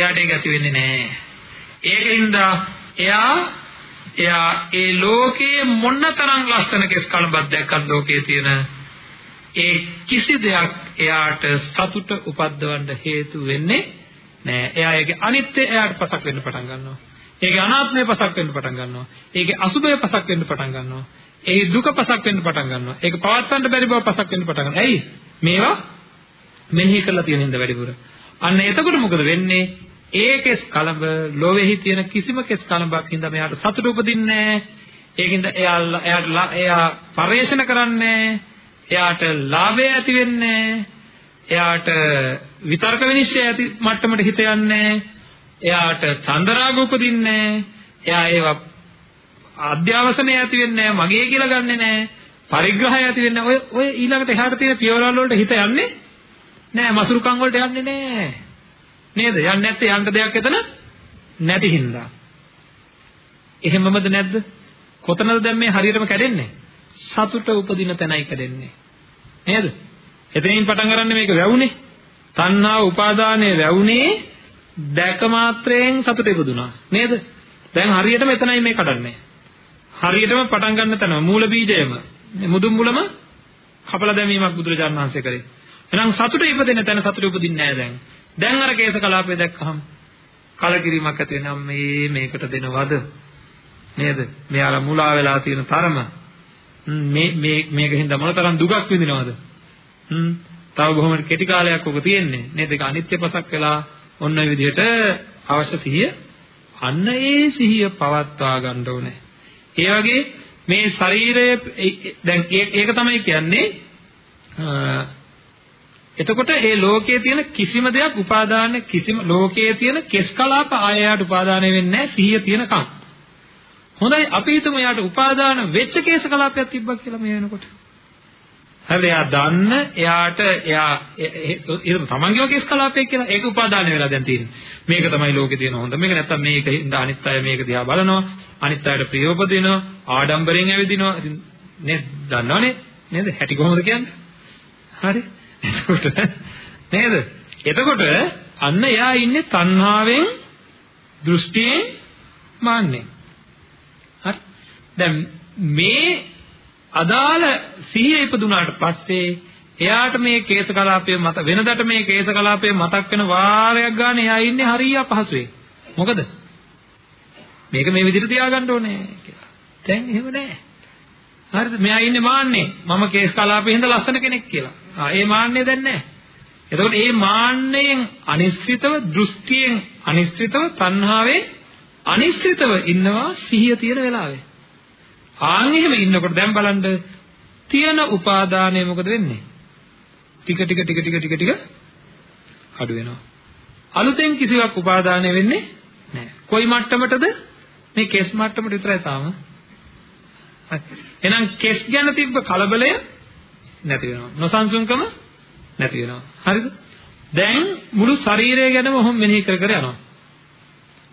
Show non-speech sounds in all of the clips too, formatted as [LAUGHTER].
එයාට ඒක ඇති වෙන්නේ නැහැ. ඒකින්ද එයා එයා ඒ ලෝකයේ මොනතරම් ලස්සන කෙස් කලබක් දැක්කත් ලෝකයේ තියෙන ඒ කිසි දෙයක් එයාට සතුට උපද්දවන්න හේතු වෙන්නේ නෑ. එයා ඒකේ අනිත්‍ය එයාට පසක් වෙන්න පටන් ගන්නවා. ඒකේ අනාත්මය පසක් වෙන්න පටන් ගන්නවා. ඒකේ අසුභය පසක් වෙන්න පටන් ගන්නවා. ඒ දුක පසක් වෙන්න පටන් ගන්නවා. ඒක පවත්වන්න බැරි බව පසක් වෙන්න පටන් ගන්නවා. ඇයි? මේවා මෙනෙහි කරලා තියෙන හින්දා වැඩිපුර. අන්න එතකොට මොකද වෙන්නේ? ඒ කෙස් කලඹ ලෝවෙහි තියෙන කිසිම කෙස් කලඹක් හින්දා මෙයාට සතුට උපදින්නේ නැහැ. ඒකින්ද එයා එයාට එයා පරිේශන කරන්නේ එයාට ලාභය ඇති වෙන්නේ එයාට විතර්ක විනිශ්චය ඇති මට්ටමට හිත යන්නේ එයාට චන්දරාග උපදින්නේ එයා ඒවා අධ්‍යාවසනය ඇති වෙන්නේ මගේ කියලා ගන්නෙ නෑ පරිග්‍රහය ඇති වෙන්නේ ඔය ඔය ඊළඟට එහාට තියෙන පියවරවල වලට හිත යන්නේ නෑ මසුරුකම් වලට යන්නේ නෑ නේද? යන්නේ නැත්තේ යන්න දෙයක් එතන නැති හින්දා. එහෙමමද නැද්ද? කොතනද දැන් මේ හරියටම කැඩෙන්නේ? සතුට උපදින තැනයි කැඩෙන්නේ. නේද? එතනින් පටන් ගන්න මේක වැවුනේ. තණ්හා උපාදානයේ වැවුනේ දැක මාත්‍රයෙන් සතුට ඉපදුනා. නේද? දැන් හරියටම එතනයි මේ කඩන්නේ. හරියටම පටන් ගන්න තැන මූල බීජයම මුදුන් මුලම කපලා දැමීමක් බුදුරජාණන් වහන්සේ කරේ. එහෙනම් සතුට ඉපදෙන තැන සතුට උපදින්නේ නැහැ දැන්. දැන් අර කේස කලාපය දැක්කහම කලකිරීමක් ඇති වෙනවා. මේ මේකට දෙනවද? නේද? මෙයාලා මුලා වෙලා තියෙන තරම. මේ මේ මේකින්ද මොනතරම් දුකක් විඳිනවද? හ්ම් තව බොහොම කෙටි කාලයක් ඔක තියෙන්නේ. නේද? ඒක අනිත්‍ය පසක් වෙලා ඔන්න ඔය විදිහට අවශ්‍ය සිහිය අන්න ඒ සිහිය පවත්වා ගන්න ඕනේ. ඒ වගේ මේ ශරීරය දැන් ඒක තමයි කියන්නේ එතකොට ඒ ලෝකයේ තියෙන කිසිම දෙයක් උපාදාන කිසිම ලෝකයේ තියෙන කෙස් කලාප ආයයට උපාදාන වෙන්නේ නැහැ සිහිය තියෙනකම්. හොඳයි අපි හිතමු යාට උපාදාන වෙච්ච කේස කලාපයක් තිබ්බා කියලා මේ වෙනකොට. හරි එයා දන්න එයාට එයා ඒක තමන්ගේම කේස් කලාපයක් කියලා ඒක උපාදාන වෙලා දැන් තියෙන්නේ. මේක තමයි ලෝකේ තියෙන හොඳ. මේක නැත්තම් මේක අනිත් අය මේක දිහා බලනවා. අනිත් අයට ප්‍රියෝපදිනවා. ආඩම්බරෙන් ඇවිදිනවා. ඉතින් නේද? දන්නවනේ නේද? හැටි කොහොමද කියන්නේ? හරි. එතකොට නේද? එතකොට අන්න එයා ඉන්නේ තණ්හාවෙන් දෘෂ්ටියෙන් මාන්නේ. හරි. දැන් මේ අදාළ සිහිය ඉපදුනාට පස්සේ එයාට මේ කේස කලාපය මත වෙනදට මේ කේස කලාපය මතක් වෙන වාරයක් ගන්න එයා ඉන්නේ හරිය අපහසුවේ. මොකද? මේක මේ විදිහට තියාගන්න ඕනේ කියලා. දැන් එහෙම නැහැ. හරිද? මෙයා ඉන්නේ මාන්නේ. මම කේස් කලාපේ හින්දා ලස්සන කෙනෙක් කියලා. ආ ඒ මාන්නේ දැන් නැහැ. එතකොට මේ මාන්නයෙන් අනිශ්චිතව දෘෂ්ටියෙන් අනිශ්චිතව තණ්හාවෙන් අනිශ්චිතව ඉන්නවා සිහිය තියෙන වෙලාවේ. ආන් එහෙම ඉන්නකොට දැන් බලන්න තියෙන උපාදානය මොකද වෙන්නේ? ටික ටික ටික ටික ටික ටික අඩු වෙනවා. අලුතෙන් කිසිවක් උපාදානය වෙන්නේ නැහැ. කොයි මට්ටමටද? මේ කෙස් මට්ටමට විතරයි තාම. එහෙනම් කෙස් ගැන තිබ්බ කලබලය නැති වෙනවා. නොසන්සුන්කම නැති වෙනවා. හරිද? දැන් මුළු ශරීරය ගැනම ඔහොම මෙනෙහි කර කර යනවා.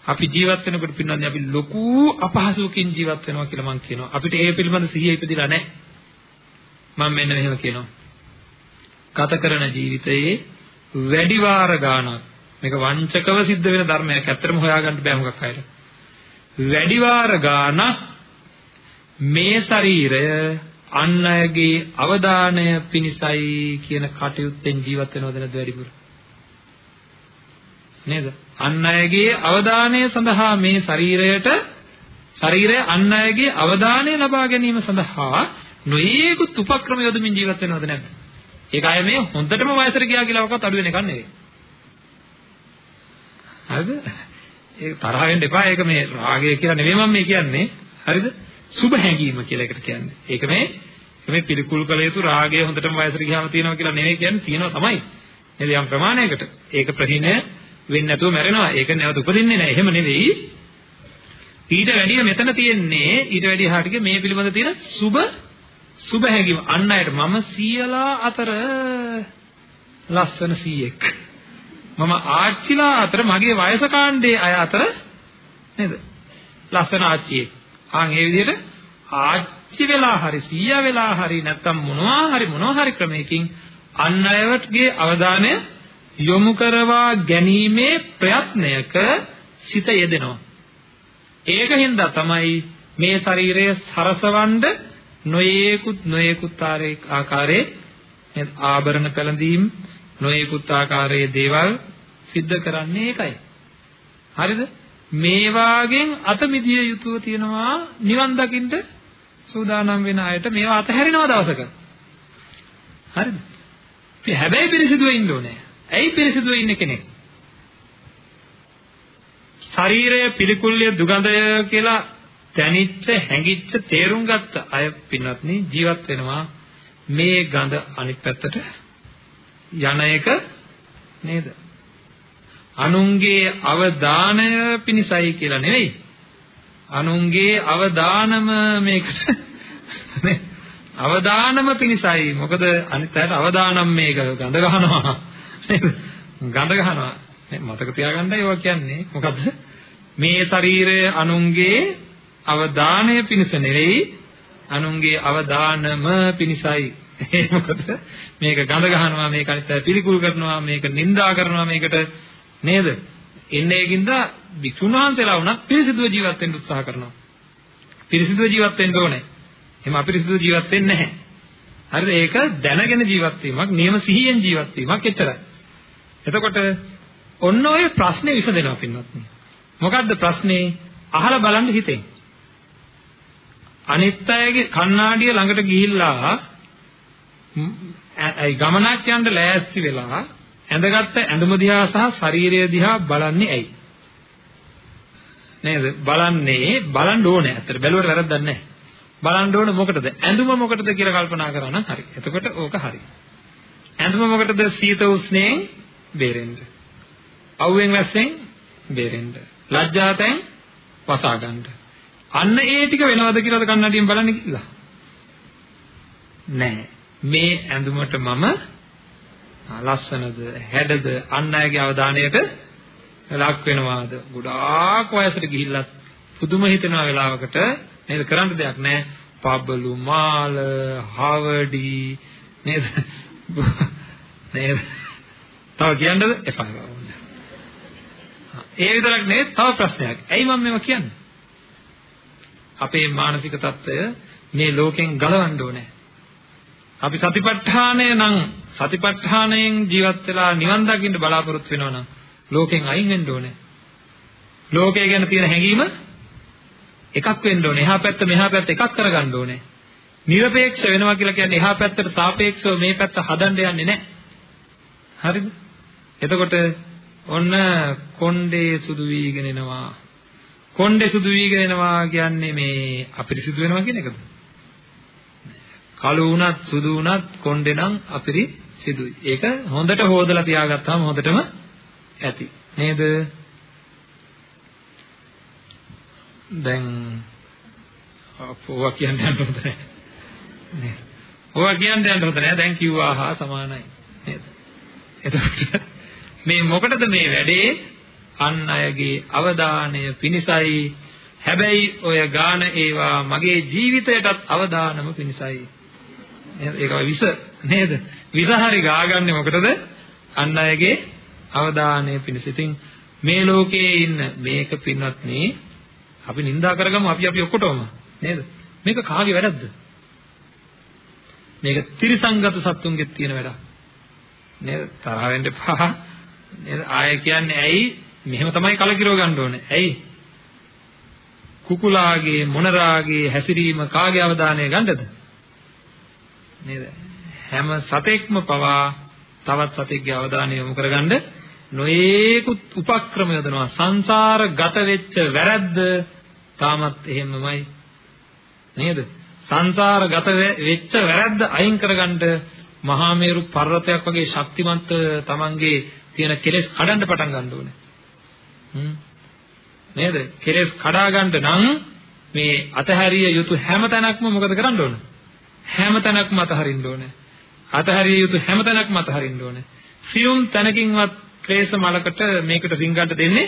අපි ජීවත් වෙනකොට පින්නන්නේ අපි ලොකු අපහසුවකින් ජීවත් වෙනවා කියලා මම කියනවා. අපිට ඒ පිළිබඳ සිහිය ඉපදිලා නැහැ. මම මෙන්න මෙහෙම කියනවා. ගත කරන ජීවිතයේ වැඩි වාර ගාණක් මේක වංචකව සිද්ධ වෙන ධර්මයක්. ඇත්තටම හොයාගන්න බෑ මොකක් අයට. වැඩි වාර ගාණක් මේ ශරීරය අන් අයගේ අවධානය පිණිසයි කියන කටයුත්තෙන් ජීවත් වෙනවද නැද්ද වැඩිපුර නේද? අන් අයගේ අවධානය සඳහා මේ ශරීරයට ශරීරය අන් අයගේ අවධානය ලබා ගැනීම සඳහා නොයේකුත් උපක්‍රම යොදමින් ජීවත් වෙනවද නැද්ද? ඒක අය මේ හොඳටම වයසට ගියා කියලා වකත් අඩු වෙන එකක් නෙවෙයි. හරිද? ඒක තරහ වෙන්න එපා. ඒක මේ රාගය කියලා නෙවෙයි මම මේ කියන්නේ. හරිද? සුබ හැඟීම කියලා එකට කියන්නේ. ඒක මේ මේ පිළිකුල් කළ යුතු රාගය හොඳටම වයසට ගියාම තියෙනවා කියලා නෙවෙයි කියන්නේ තියෙනවා තමයි. නේද යම් ප්‍රමාණයකට. ඒක ප්‍රහීන වෙන්නේ නැතුව මැරෙනවා. ඒක නැවත උපදින්නේ නැහැ. එහෙම නෙවෙයි. ඊට වැඩිය මෙතන තියෙන්නේ ඊට වැඩිය හාටික මේ පිළිබඳ තියෙන සුබ සුබ හැඟීම. අන්න අයට මම සියලා අතර ලස්සන සීයෙක්. මම ආච්චිලා අතර මගේ වයස කාණ්ඩේ අය අතර නේද? ලස්සන ආච්චියෙක්. ආන් ඒ විදිහට ආච්චි වෙලා හරි සීයා වෙලා හරි නැත්තම් මොනවා හරි මොනවා හරි ක්‍රමයකින් අන් අයවත්ගේ අවධානය යොමු කරවා ගැනීමේ ප්‍රයත්නයක සිත යෙදෙනවා. ඒකින්ද තමයි මේ ශරීරය සරසවඬ නොයේකුත් නොයේකුත් ආකාරයේ ආභරණ පැළඳීම් නොයේකුත් ආකාරයේ දේවල් සිද්ධ කරන්නේ ඒකයි. හරිද? මේ වාගෙන් අත මිදිය යුතුව තියෙනවා නිවන් දකින්න සූදානම් වෙන අයට මේවා අතහැරිනවා දවසක. හරිද? හැබැයි පිරිසිදුව ඉන්න ඕනේ. ඇයි පිරිසිදුව ඉන්න කෙනෙක්? ශරීරය පිළිකුල්ය දුගඳය කියලා දැනිච්ච හැඟිච්ච තේරුම් ගත්ත අය පින්වත්නි ජීවත් වෙනවා මේ ගඳ අනිත් පැත්තට යන එක නේද? අනුන්ගේ අවදානය පිණිසයි කියලා නෙවෙයි. අනුන්ගේ අවදානම මේකට [LAUGHS] නේ අවදානම පිණිසයි. මොකද අනිත් අයට අවදානම් මේක ගඳ ගහනවා. [LAUGHS] ගඳ ගහනවා. මතක තියාගන්නයි ඔය කියන්නේ. මොකද්ද? මේ ශරීරය අනුන්ගේ අවදානය පිණිස නෙවෙයි අනුන්ගේ අවදානම පිණිසයි. ඒ [LAUGHS] මොකද මේක ගඳ ගහනවා මේක අනිත් අය පිළිකුල් කරනවා මේක නිඳා කරනවා මේකට නේද? එන්නේ ඒකින්ද විසුණුහන්සලා වුණත් පිරිසිදුව ජීවත් වෙන්න උත්සාහ කරනවා. පිරිසිදුව ජීවත් වෙන්න ඕනේ. එහෙම අපිරිසිදුව ජීවත් වෙන්නේ නැහැ. හරිද? ඒක දැනගෙන ජීවත් වීමක්, නියම සිහියෙන් ජීවත් වීමක් එච්චරයි. එතකොට ඔන්න ඔය ප්‍රශ්නේ විසඳෙනවා පින්වත්නි. මොකද්ද ප්‍රශ්නේ? අහලා බලන්න හිතෙන්. අනිත් අයගේ කණ්ණාඩිය ළඟට ගිහිල්ලා ඒ ගමනක් යන්න ලෑස්ති වෙලා ඇඳගත්ත ඇඳුම දිහා සහ ශරීරය දිහා බලන්නේ ඇයි? නේද? බලන්නේ බලන්න ඕනේ. ඇත්තට බැලුවට වැරද්දක් නැහැ. බලන්න ඕනේ මොකටද? ඇඳුම මොකටද කියලා කල්පනා කරා නම් හරි. එතකොට ඕක හරි. ඇඳුම මොකටද? සීත උෂ්ණයෙන් බේරෙන්න. අවුවෙන් වැස්සෙන් බේරෙන්න. ලැජ්ජාතෙන් වසා ගන්න. අන්න ඒ ටික වෙනවද කියලාද කන්නඩියෙන් බලන්නේ කියලා? නෑ. මේ ඇඳුමට මම ලස්සනද හැඩද අන් අයගේ අවධානයට ලක් වෙනවාද? ගොඩාක් වයසට ගිහිල්ලත් පුදුම හිතෙනා වෙලාවකට. නේද? කරන්න දෙයක් නැහැ පබලු මාල හවඩි නේද? නේද? තව කියන්නද? එපා ඒ විතරක් නෙවෙයි තව ප්‍රශ්නයක්. ඇයි මම මේවා කියන්නේ? අපේ මානසික తত্ত্বය මේ ලෝකෙන් ගලවන්න ඕනේ. අපි සතිපට්ඨානය නම් සතිපට්ඨානයෙන් ජීවත් වෙලා නිවන් දකින්න බලාපොරොත්තු වෙනවා නම් ලෝකෙන් අයින් වෙන්න ඕනේ. ලෝකය ගැන තියෙන හැඟීම එකක් වෙන්න ඕනේ. එහා පැත්ත මෙහා පැත්ත එකක් කරගන්න ඕනේ. নিরপেক্ষ වෙනවා කියලා කියන්නේ එහා පැත්තට සාපේක්ෂව මේ පැත්ත හදන්න යන්නේ නැහැ. හරිද? එතකොට ඔන්න කොණ්ඩේ සුදු වීගෙන එනවා. කොණ්ඩේ සුදු වීගෙන එනවා කියන්නේ මේ අපිරිසිදු වෙනවා කියන එකද? කළු වුණත් සුදු වුණත් කොණ්ඩේ නම් අපිරි සිදුයි. ඒක හොඳට හොදලා තියාගත්තාම හොඳටම ඇති. නේද? දැන් ඔවා කියන්න යන්න හොඳ නැහැ. නේද? ඔවා කියන්න යන්න හොඳ නැහැ. දැන් කිව්වා හා සමානයි. නේද? එතකොට මේ මොකටද මේ වැඩේ? අන් අයගේ අවධානය පිණිසයි. හැබැයි ඔය ගාන ඒවා මගේ ජීවිතයටත් අවදානම පිණිසයි. ඒක විස නේද? විස හරි ගාගන්නේ මොකටද? අන් අයගේ අවධානය පිණිස. ඉතින් මේ ලෝකයේ ඉන්න මේක පින්වත් මේ අපි නිඳා කරගමු අපි අපි ඔක්කොටම නේද? මේක කාගේ වැරද්ද? මේක ත්‍රිසංගත සත්තුන්ගේ තියෙන වැඩක්. නේද? තරහ වෙන්න එපා. නේද? ආය කියන්නේ ඇයි? මෙහෙම තමයි කලකිරව ගන්න ඕනේ. ඇයි? කුකුලාගේ මොනරාගේ හැසිරීම කාගේ අවධානය ගන්නද? නේද? හැම සතෙක්ම පවා තවත් සතෙක්ගේ අවධානය යොමු කරගන්න නොයේකුත් උපක්‍රම යොදනවා. සංසාරගත වෙච්ච වැරද්ද තාමත් එහෙමමයි. නේද? සංසාරගත වෙච්ච වැරද්ද අයින් කරගන්න මහා මේරු පර්වතයක් වගේ ශක්තිමත් තමන්ගේ තියෙන කෙලෙස් කඩන්න පටන් ගන්න ඕනේ. හ්ම්. නේද? කෙලෙස් කඩා ගන්න නම් මේ අතහැරිය යුතු හැම තැනක්ම මොකද කරන්න ඕනේ? හැම තැනක්ම අතහරින්න ඕනේ. අතහැරිය යුතු හැම තැනක්ම අතහරින්න ඕනේ. සියුම් තැනකින්වත් ක්ලේශ මලකට මේකට රිංගන්න දෙන්නේ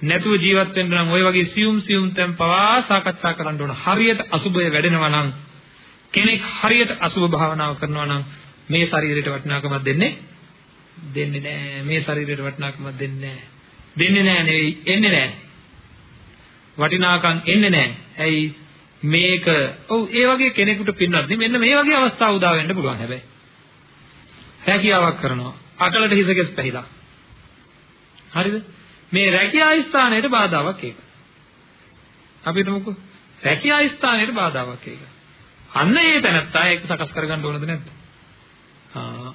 නැතුව ජීවත් වෙන්න නම් ওই වගේ සියුම් සියුම් තැන් පවා සාකච්ඡා කරන්න ඕන. හරියට අසුබය වැඩෙනවා නම් කෙනෙක් හරියට අසුබ භාවනාව කරනවා නම් මේ ශරීරයට වටිනාකමක් දෙන්නේ දෙන්නේ නැහැ. මේ ශරීරයට වටිනාකමක් දෙන්නේ නැහැ. දෙන්නේ නැහැ නෙවෙයි එන්නේ නැහැ. වටිනාකම් එන්නේ නැහැ. ඇයි මේක ඔව් ඒ වගේ කෙනෙකුට පින්නත් මෙන්න මේ වගේ අවස්ථා උදා වෙන්න පුළුවන් හැබැයි. රැකියාවක් කරනවා. අකලට හිසකෙස් පැහිලා. හරිද? මේ රැකියා ස්ථානයට බාධාවක් ඒක. අපි හිතමුකෝ රැකියා ස්ථානයට බාධාවක් ඒක. අන්න ඒ තැනත්තා ඒක සකස් කරගන්න ඕනද නැද්ද? ආ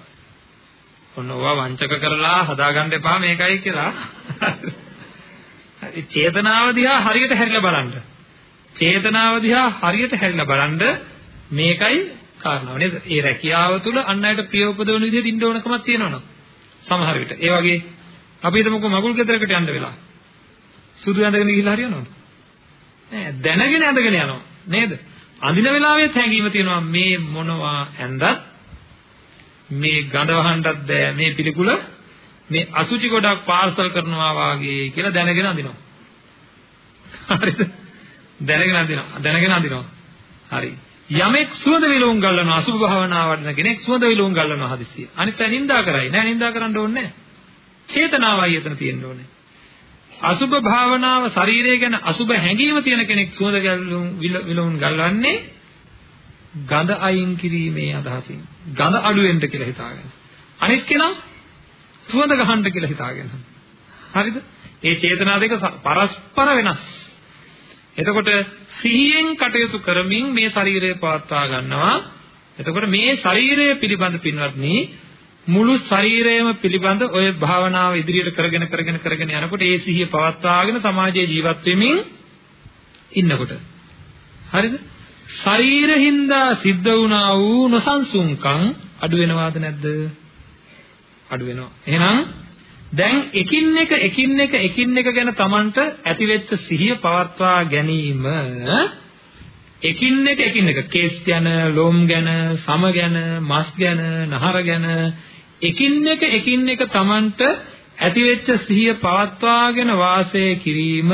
ඔන්න ඕවා වංචක කරලා හදාගන්න එපා මේකයි කියලා. [LAUGHS] චේතනාව දිහා හරියට හැරිලා බලන්න. චේතනාව දිහා හරියට හැරිලා බලන්න මේකයි කාරණාව නේද? ඒ රැකියාව තුළ අන් අයට ප්‍රිය උපදවන විදිහට ඉන්න ඕනකමක් තියෙනවනේ. සමහර විට. ඒ වගේ අපි හිතමුකෝ මගුල් ගෙදරකට යන්න වෙලා. සුදු ඇඳගෙන ගිහිල්ලා හරියනවද? නෑ දැනගෙන ඇඳගෙන යනවා. නේද? අඳින වෙලාවෙත් හැංගීම තියෙනවා මේ මොනවා ඇඳත් මේ ගඳ වහන්නත් බෑ මේ පිළිකුල මේ අසුචි ගොඩක් පාර්සල් කරනවා වාගේ කියලා දැනගෙන අඳිනවා. හරිද? දැනගෙන අඳිනවා. දැනගෙන අඳිනවා. හරි. යමෙක් සුවඳ විලවුන් ගල්නවා අසුභ භාවනා වඩන කෙනෙක් සුවඳ විලවුන් ගල්නවා හදිස්සිය. අනිත් අය නිඳා කරයි. නෑ නිඳා කරන්න ඕනේ නෑ. චේතනාවයි එතන තියෙන්න ඕනේ. අසුභ භාවනාව ශරීරය ගැන අසුභ හැඟීම තියෙන කෙනෙක් සුවඳ ගැලුම් විලවුන් ගල්වන්නේ ගඳ අයින් කිරීමේ අදහසින්. ගඳ අඩු වෙන්න කියලා හිතාගෙන. අනිත් කෙනා සුවඳ ගහන්න කියලා හිතාගෙන. හරිද? ඒ චේතනා දෙක පරස්පර වෙනස්. එතකොට සිහියෙන් කටයුතු කරමින් මේ ශරීරය පවත්වා ගන්නවා. එතකොට මේ ශරීරය පිළිබඳ පින්වත්නි මුළු ශරීරයම පිළිබඳ ඔය භාවනාව ඉදිරියට කරගෙන කරගෙන කරගෙන යනකොට ඒ සිහිය පවත්වාගෙන සමාජයේ ජීවත් වෙමින් ඉන්නකොට. හරිද? ශරීරින්දා සිද්ධ වුණා වූ නොසන්සුන්කම් අඩු වෙනවාද නැද්ද? අඩු වෙනවා. එහෙනම් දැන් එකින් එක එකින් එක එකින් එක ගැන Tamanට ඇතිවෙච්ච සිහිය පවත්වා ගැනීම එකින් එක එකින් එක කේස් ගැන, ලෝම් ගැන, සම ගැන, මස් ගැන, නහර ගැන එකින් එක එකින් එක Tamanට ඇතිවෙච්ච සිහිය පවත්වාගෙන වාසය කිරීම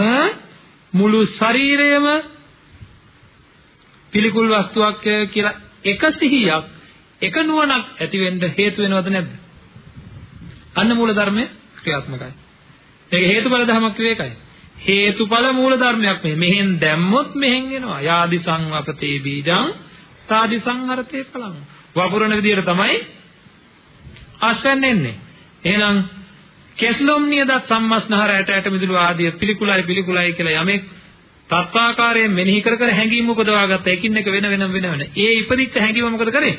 මුළු ශරීරයම පිළිකුල් වස්තුවක් කියලා එක සිහියක් එක නුවණක් ඇති වෙන්න හේතු වෙනවද නැද්ද? අන්න මූල ධර්මයේ ක්‍රියාත්මකයි. ඒක හේතුඵල ධර්මයක් කිව්වේ ඒකයි. හේතුඵල මූල ධර්මයක් මේ. මෙහෙන් දැම්මොත් මෙහෙන් එනවා. යාදි සංවපතේ බීජං තාදි සංහරතේ පලං. වපුරන විදියට තමයි ආශ්‍රයෙන් එන්නේ. එහෙනම් කෙස්ලොම් නියදත් සම්මස්නහර ඇට ඇට මිදුළු ආදී පිළිකුලයි පිළිකුලයි කියලා යමෙක් තත්වාකාරයෙන් මෙනෙහි කර කර හැඟීම් උපදවා ගත්ත එකින් එක වෙන වෙනම වෙන වෙන. ඒ ඉපදිච්ච හැඟීම මොකද කරේ?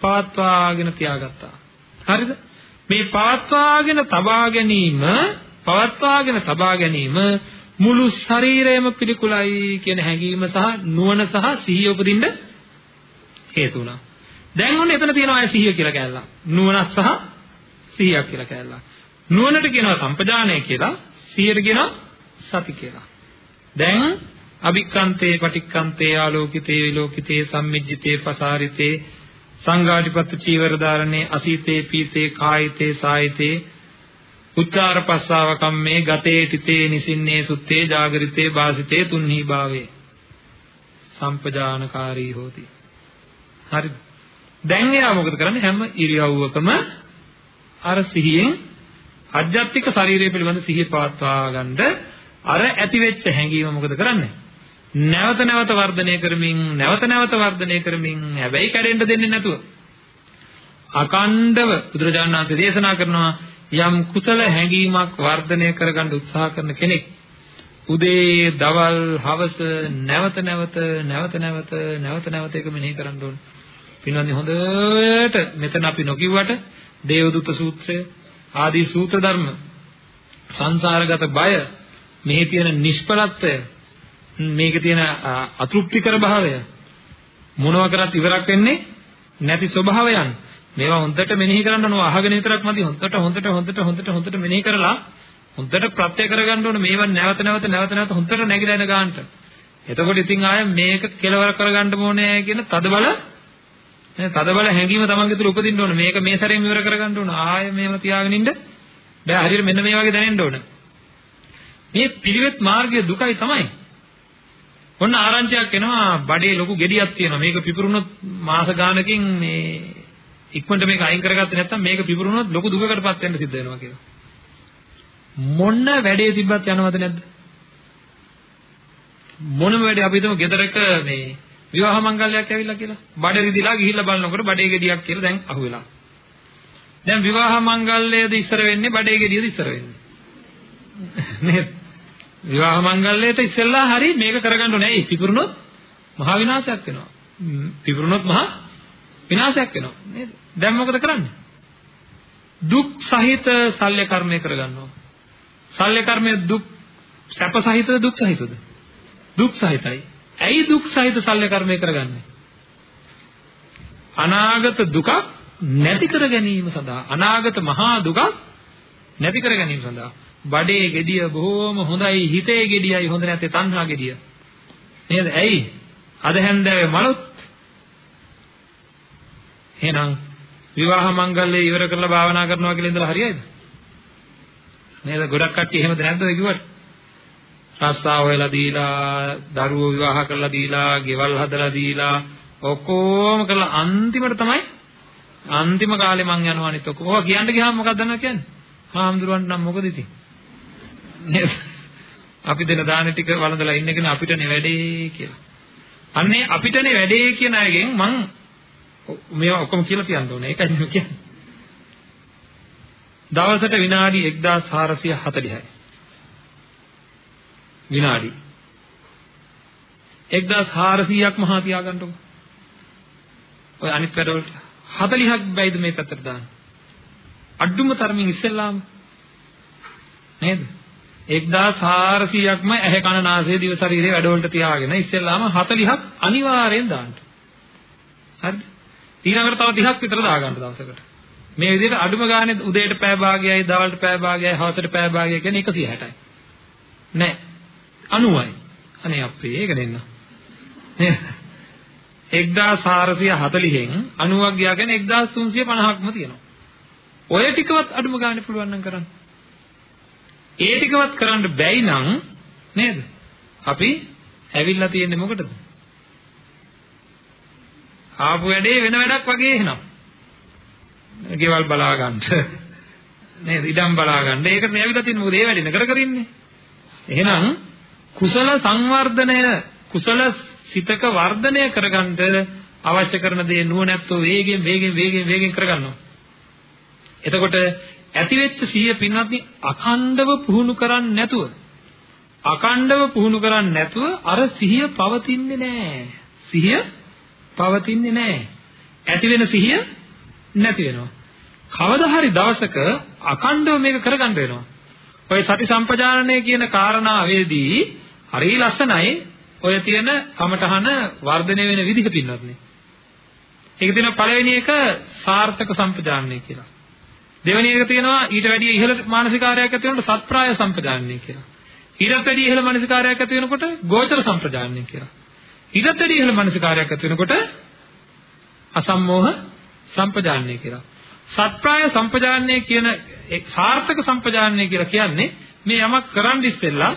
පවත්වාගෙන තියාගත්තා. හරිද? මේ පවත්වාගෙන තබා ගැනීම පවත්වාගෙන තබා ගැනීම මුළු ශරීරයම පිළිකුලයි කියන හැඟීම සහ නුවණ සහ සිහිය උපදින්න හේතු වුණා. දැන් ඔන්න එතන තියෙනවා අය සිහිය කියලා කැලලා. නුවණක් සහ සිහියක් කියලා කැලලා. නුවණට කියනවා සම්පජානය කියලා, සිහියට කියනවා සති කියලා. දැන් අභික්කන්තේ පටික්කන්තේ ආලෝකිතේ විලෝකිතේ සම්මිජ්ජිතේ පසාරිතේ සංඝාටිපත්තු චීවර ධාරණේ අසීතේ පීතේ කායිතේ සායිතේ උච්චාර පස්සාව කම්මේ ගතේ තිතේ නිසින්නේ සුත්තේ ජාගරිතේ වාසිතේ තුන්හි භාවේ. සම්පජානකාරී හෝති. හරිද දැන් එයා මොකද කරන්නේ? හැම ඉරියව්වකම අර සිහියෙන් අධ්‍යාත්මික ශරීරය පිළිබඳ සිහිය පවත්වා ගන්නද අර ඇතිවෙච්ච හැඟීම මොකද කරන්නේ? නැවත නැවත වර්ධනය කරමින් නැවත නැවත වර්ධනය කරමින් හැබැයි කැඩෙන්න දෙන්නේ නැතුව අකණ්ඩව බුදුරජාණන් වහන්සේ දේශනා කරනවා යම් කුසල හැඟීමක් වර්ධනය කරගන්න උත්සාහ කරන කෙනෙක්. උදේ දවල් හවස නැවත නැවත නැවත නැවත නැවත නැවත එක මෙනෙහි කරන්න ඕනේ. පින්වත්නි හොඳට මෙතන අපි නොකියුවට දේවදූත සූත්‍රය ආදී සූත්‍ර ධර්ම සංසාරගත බය මෙහි තියෙන නිෂ්පලත්වය මේකේ තියෙන අතෘප්තිකර භාවය මොනවා කරත් ඉවරක් වෙන්නේ නැති ස්වභාවයන් මේවා හොඳට මෙනෙහි කරන්න ඕන අහගෙන විතරක් මදි හොඳට හොඳට හොඳට හොඳට හොඳට මෙනෙහි කරලා හොඳට ප්‍රත්‍ය කරගන්න ඕන මේවා නැවත නැවත නැවත නැවත හොඳට නැగిලා එන ගන්නට එතකොට ඉතින් ආය මේක කෙලවර කරගන්න ඕනේ කියන තදබල නේ තදබල හැඟීම තමන්ගේ තුල උපදින්න ඕන. මේක මේ සැරේම ඉවර කරගන්න ඕන. ආයෙ මේව තියාගෙන ඉන්න බෑ. හරියට මෙන්න මේ වගේ දැනෙන්න ඕන. මේ පිළිවෙත් මාර්ගයේ දුකයි තමයි. ඔන්න ආරංචියක් එනවා බඩේ ලොකු ගෙඩියක් තියෙනවා. මේක පිපුරුනොත් මාස ගානකින් මේ ඉක්මනට මේක අයින් කරගත්තේ නැත්නම් මේක පිපුරුනොත් ලොකු දුකකටපත් වෙන්න සිද්ධ වෙනවා කියලා. මොන වැඩේ තිබ්බත් යනවද නැද්ද? මොනම වැඩේ අපි හිතමු ගෙදරක මේ විවාහ මංගල්‍යයක් ඇවිල්ලා කියලා. බඩ රිදිලා ගිහිල්ලා බලනකොට බඩේ ගෙඩියක් කියලා දැන් අහුවෙලා. දැන් විවාහ මංගල්‍යයේද ඉස්සර වෙන්නේ බඩේ ගෙඩියද ඉස්සර වෙන්නේ? [LAUGHS] නේද? විවාහ මංගල්‍යයට ඉස්සෙල්ලා හරි මේක කරගන්න ඕනේ. ඇයි? පිපුරුනොත් මහා විනාශයක් වෙනවා. පිපුරුනොත් මහා විනාශයක් වෙනවා. නේද? දැන් මොකද කරන්නේ? දුක් සහිත සල්්‍ය කර්මය කරගන්නවා. සල්්‍ය කර්මය දුක් සැප සහිතද දුක් සහිතද? දුක් සහිතයි. ඇයි දුක් සහිත සල්්‍ය කර්මය කරගන්නේ? අනාගත දුකක් නැති කර ගැනීම සඳහා අනාගත මහා දුකක් නැති කර ගැනීම සඳහා බඩේ gediya බොහොම හොඳයි හිතේ gediyයි හොඳ නැත්තේ තණ්හා gediya නේද ඇයි අද හැන්දෑවේ මලොත් එහෙනම් විවාහ මංගල්‍ය ඉවර කරලා භාවනා කරනවා කියලා ඉඳලා හරියයිද නේද ගොඩක් කට්ටිය එහෙමද නැද්ද ඔය කිව්වට රස්සාව වෙලා දීලා දරුවෝ විවාහ කරලා දීලා ගෙවල් හදලා දීලා ඔක්කොම කරලා අන්තිමට තමයි අන්තිම කාලේ මං යනවා අනිත් ඔක්කොම. ඔවා කියන්න ගියාම මොකක්ද දන්නව කියන්නේ? හාමුදුරුවන්ට නම් මොකද ඉතින්? නේද? අපි දෙන දාන ටික වළඳලා ඉන්නගෙන අපිටනේ වැඩේ කියලා. අන්නේ අපිටනේ වැඩේ කියන අයගෙන් මං මේවා ඔක්කොම කියලා තියන්න ඕනේ. ඒකයි මම කියන්නේ. දවසට විනාඩි 1440යි. විනාඩි 1400ක් මහා තියාගන්නකො. ඔය අනිත් වැඩවලට 40ක් බැයිද මේ පැත්තට දාන්න. අඩුම තරමින් ඉස්සෙල්ලාම නේද? 1400ක්ම ඇහැ කන නාසය දිව ශරීරයේ වැඩවලට තියාගෙන ඉස්සෙල්ලාම 40ක් අනිවාර්යෙන් දාන්න. හරිද? ඊළඟට තව 30ක් විතර දාගන්න දවසකට. මේ විදිහට අඩුම ගානේ උදේට පැය භාගයයි දවල්ට පැය භාගයයි හවසට පැය භාගයයි කියන්නේ 160යි. නෑ 90යි. අනේ අපේ ඒක දෙන්න. නේද? 1440න් 90ක් ගියා කියන්නේ 1350ක්ම තියෙනවා. ඔය ටිකවත් අඩුම ගන්න පුළුවන් නම් කරන්න. ඒ ටිකවත් කරන්න බැයි නම් නේද? අපි ඇවිල්ලා තියෙන්නේ මොකටද? ආපු වැඩේ වෙන වැඩක් වගේ එනවා. ගෙවල් බලා ගන්න. නේද? ඉඩම් බලා ගන්න. ඒකට නෑවිලා තියෙන්නේ මොකද ඒ වැඩේ නකර කර ඉන්නේ. එහෙනම් කුසල සංවර්ධනය කුසල සිතක වර්ධනය කරගන්න අවශ්‍ය කරන දේ නුවණැත්තෝ වේගෙන් වේගෙන් වේගෙන් වේගෙන් කරගන්නවා. එතකොට ඇතිවෙච්ච සිහිය පින්වත්නි අඛණ්ඩව පුහුණු කරන්නේ නැතුව අඛණ්ඩව පුහුණු කරන්නේ නැතුව අර සිහිය පවතින්නේ නැහැ. සිහිය පවතින්නේ නැහැ. ඇති වෙන සිහිය නැති වෙනවා. කවදා හරි දවසක අඛණ්ඩව මේක කරගන්න වෙනවා. ඔය සති සම්පජානනය කියන කාරණාවේදී හරි ලස්සනයි ඔය තියෙන කමඨහන වර්ධනය වෙන විදිහ පින්නත් නේ. ඒක තියෙන පළවෙනි එක සාර්ථක සම්පජානනය කියලා. දෙවෙනි එක තියෙනවා ඊට වැඩිය ඉහළ මානසිකාරයක් ඇති වෙනකොට සත්ප්‍රාය සම්පජානනය කියලා. ඊටත් වැඩිය ඉහළ මානසිකාරයක් ඇති වෙනකොට ගෝචර සම්පජානනය කියලා. ඊටත් වැඩිය ඉහළ මානසිකාරයක් ඇති වෙනකොට අසම්මෝහ සම්පජානනය කියලා. සත්ප්‍රාය සම්පජානනය කියන සාර්ථක සම්පජානනය කියලා කියන්නේ මේ යමක් කරන්න ඉස්සෙල්ලා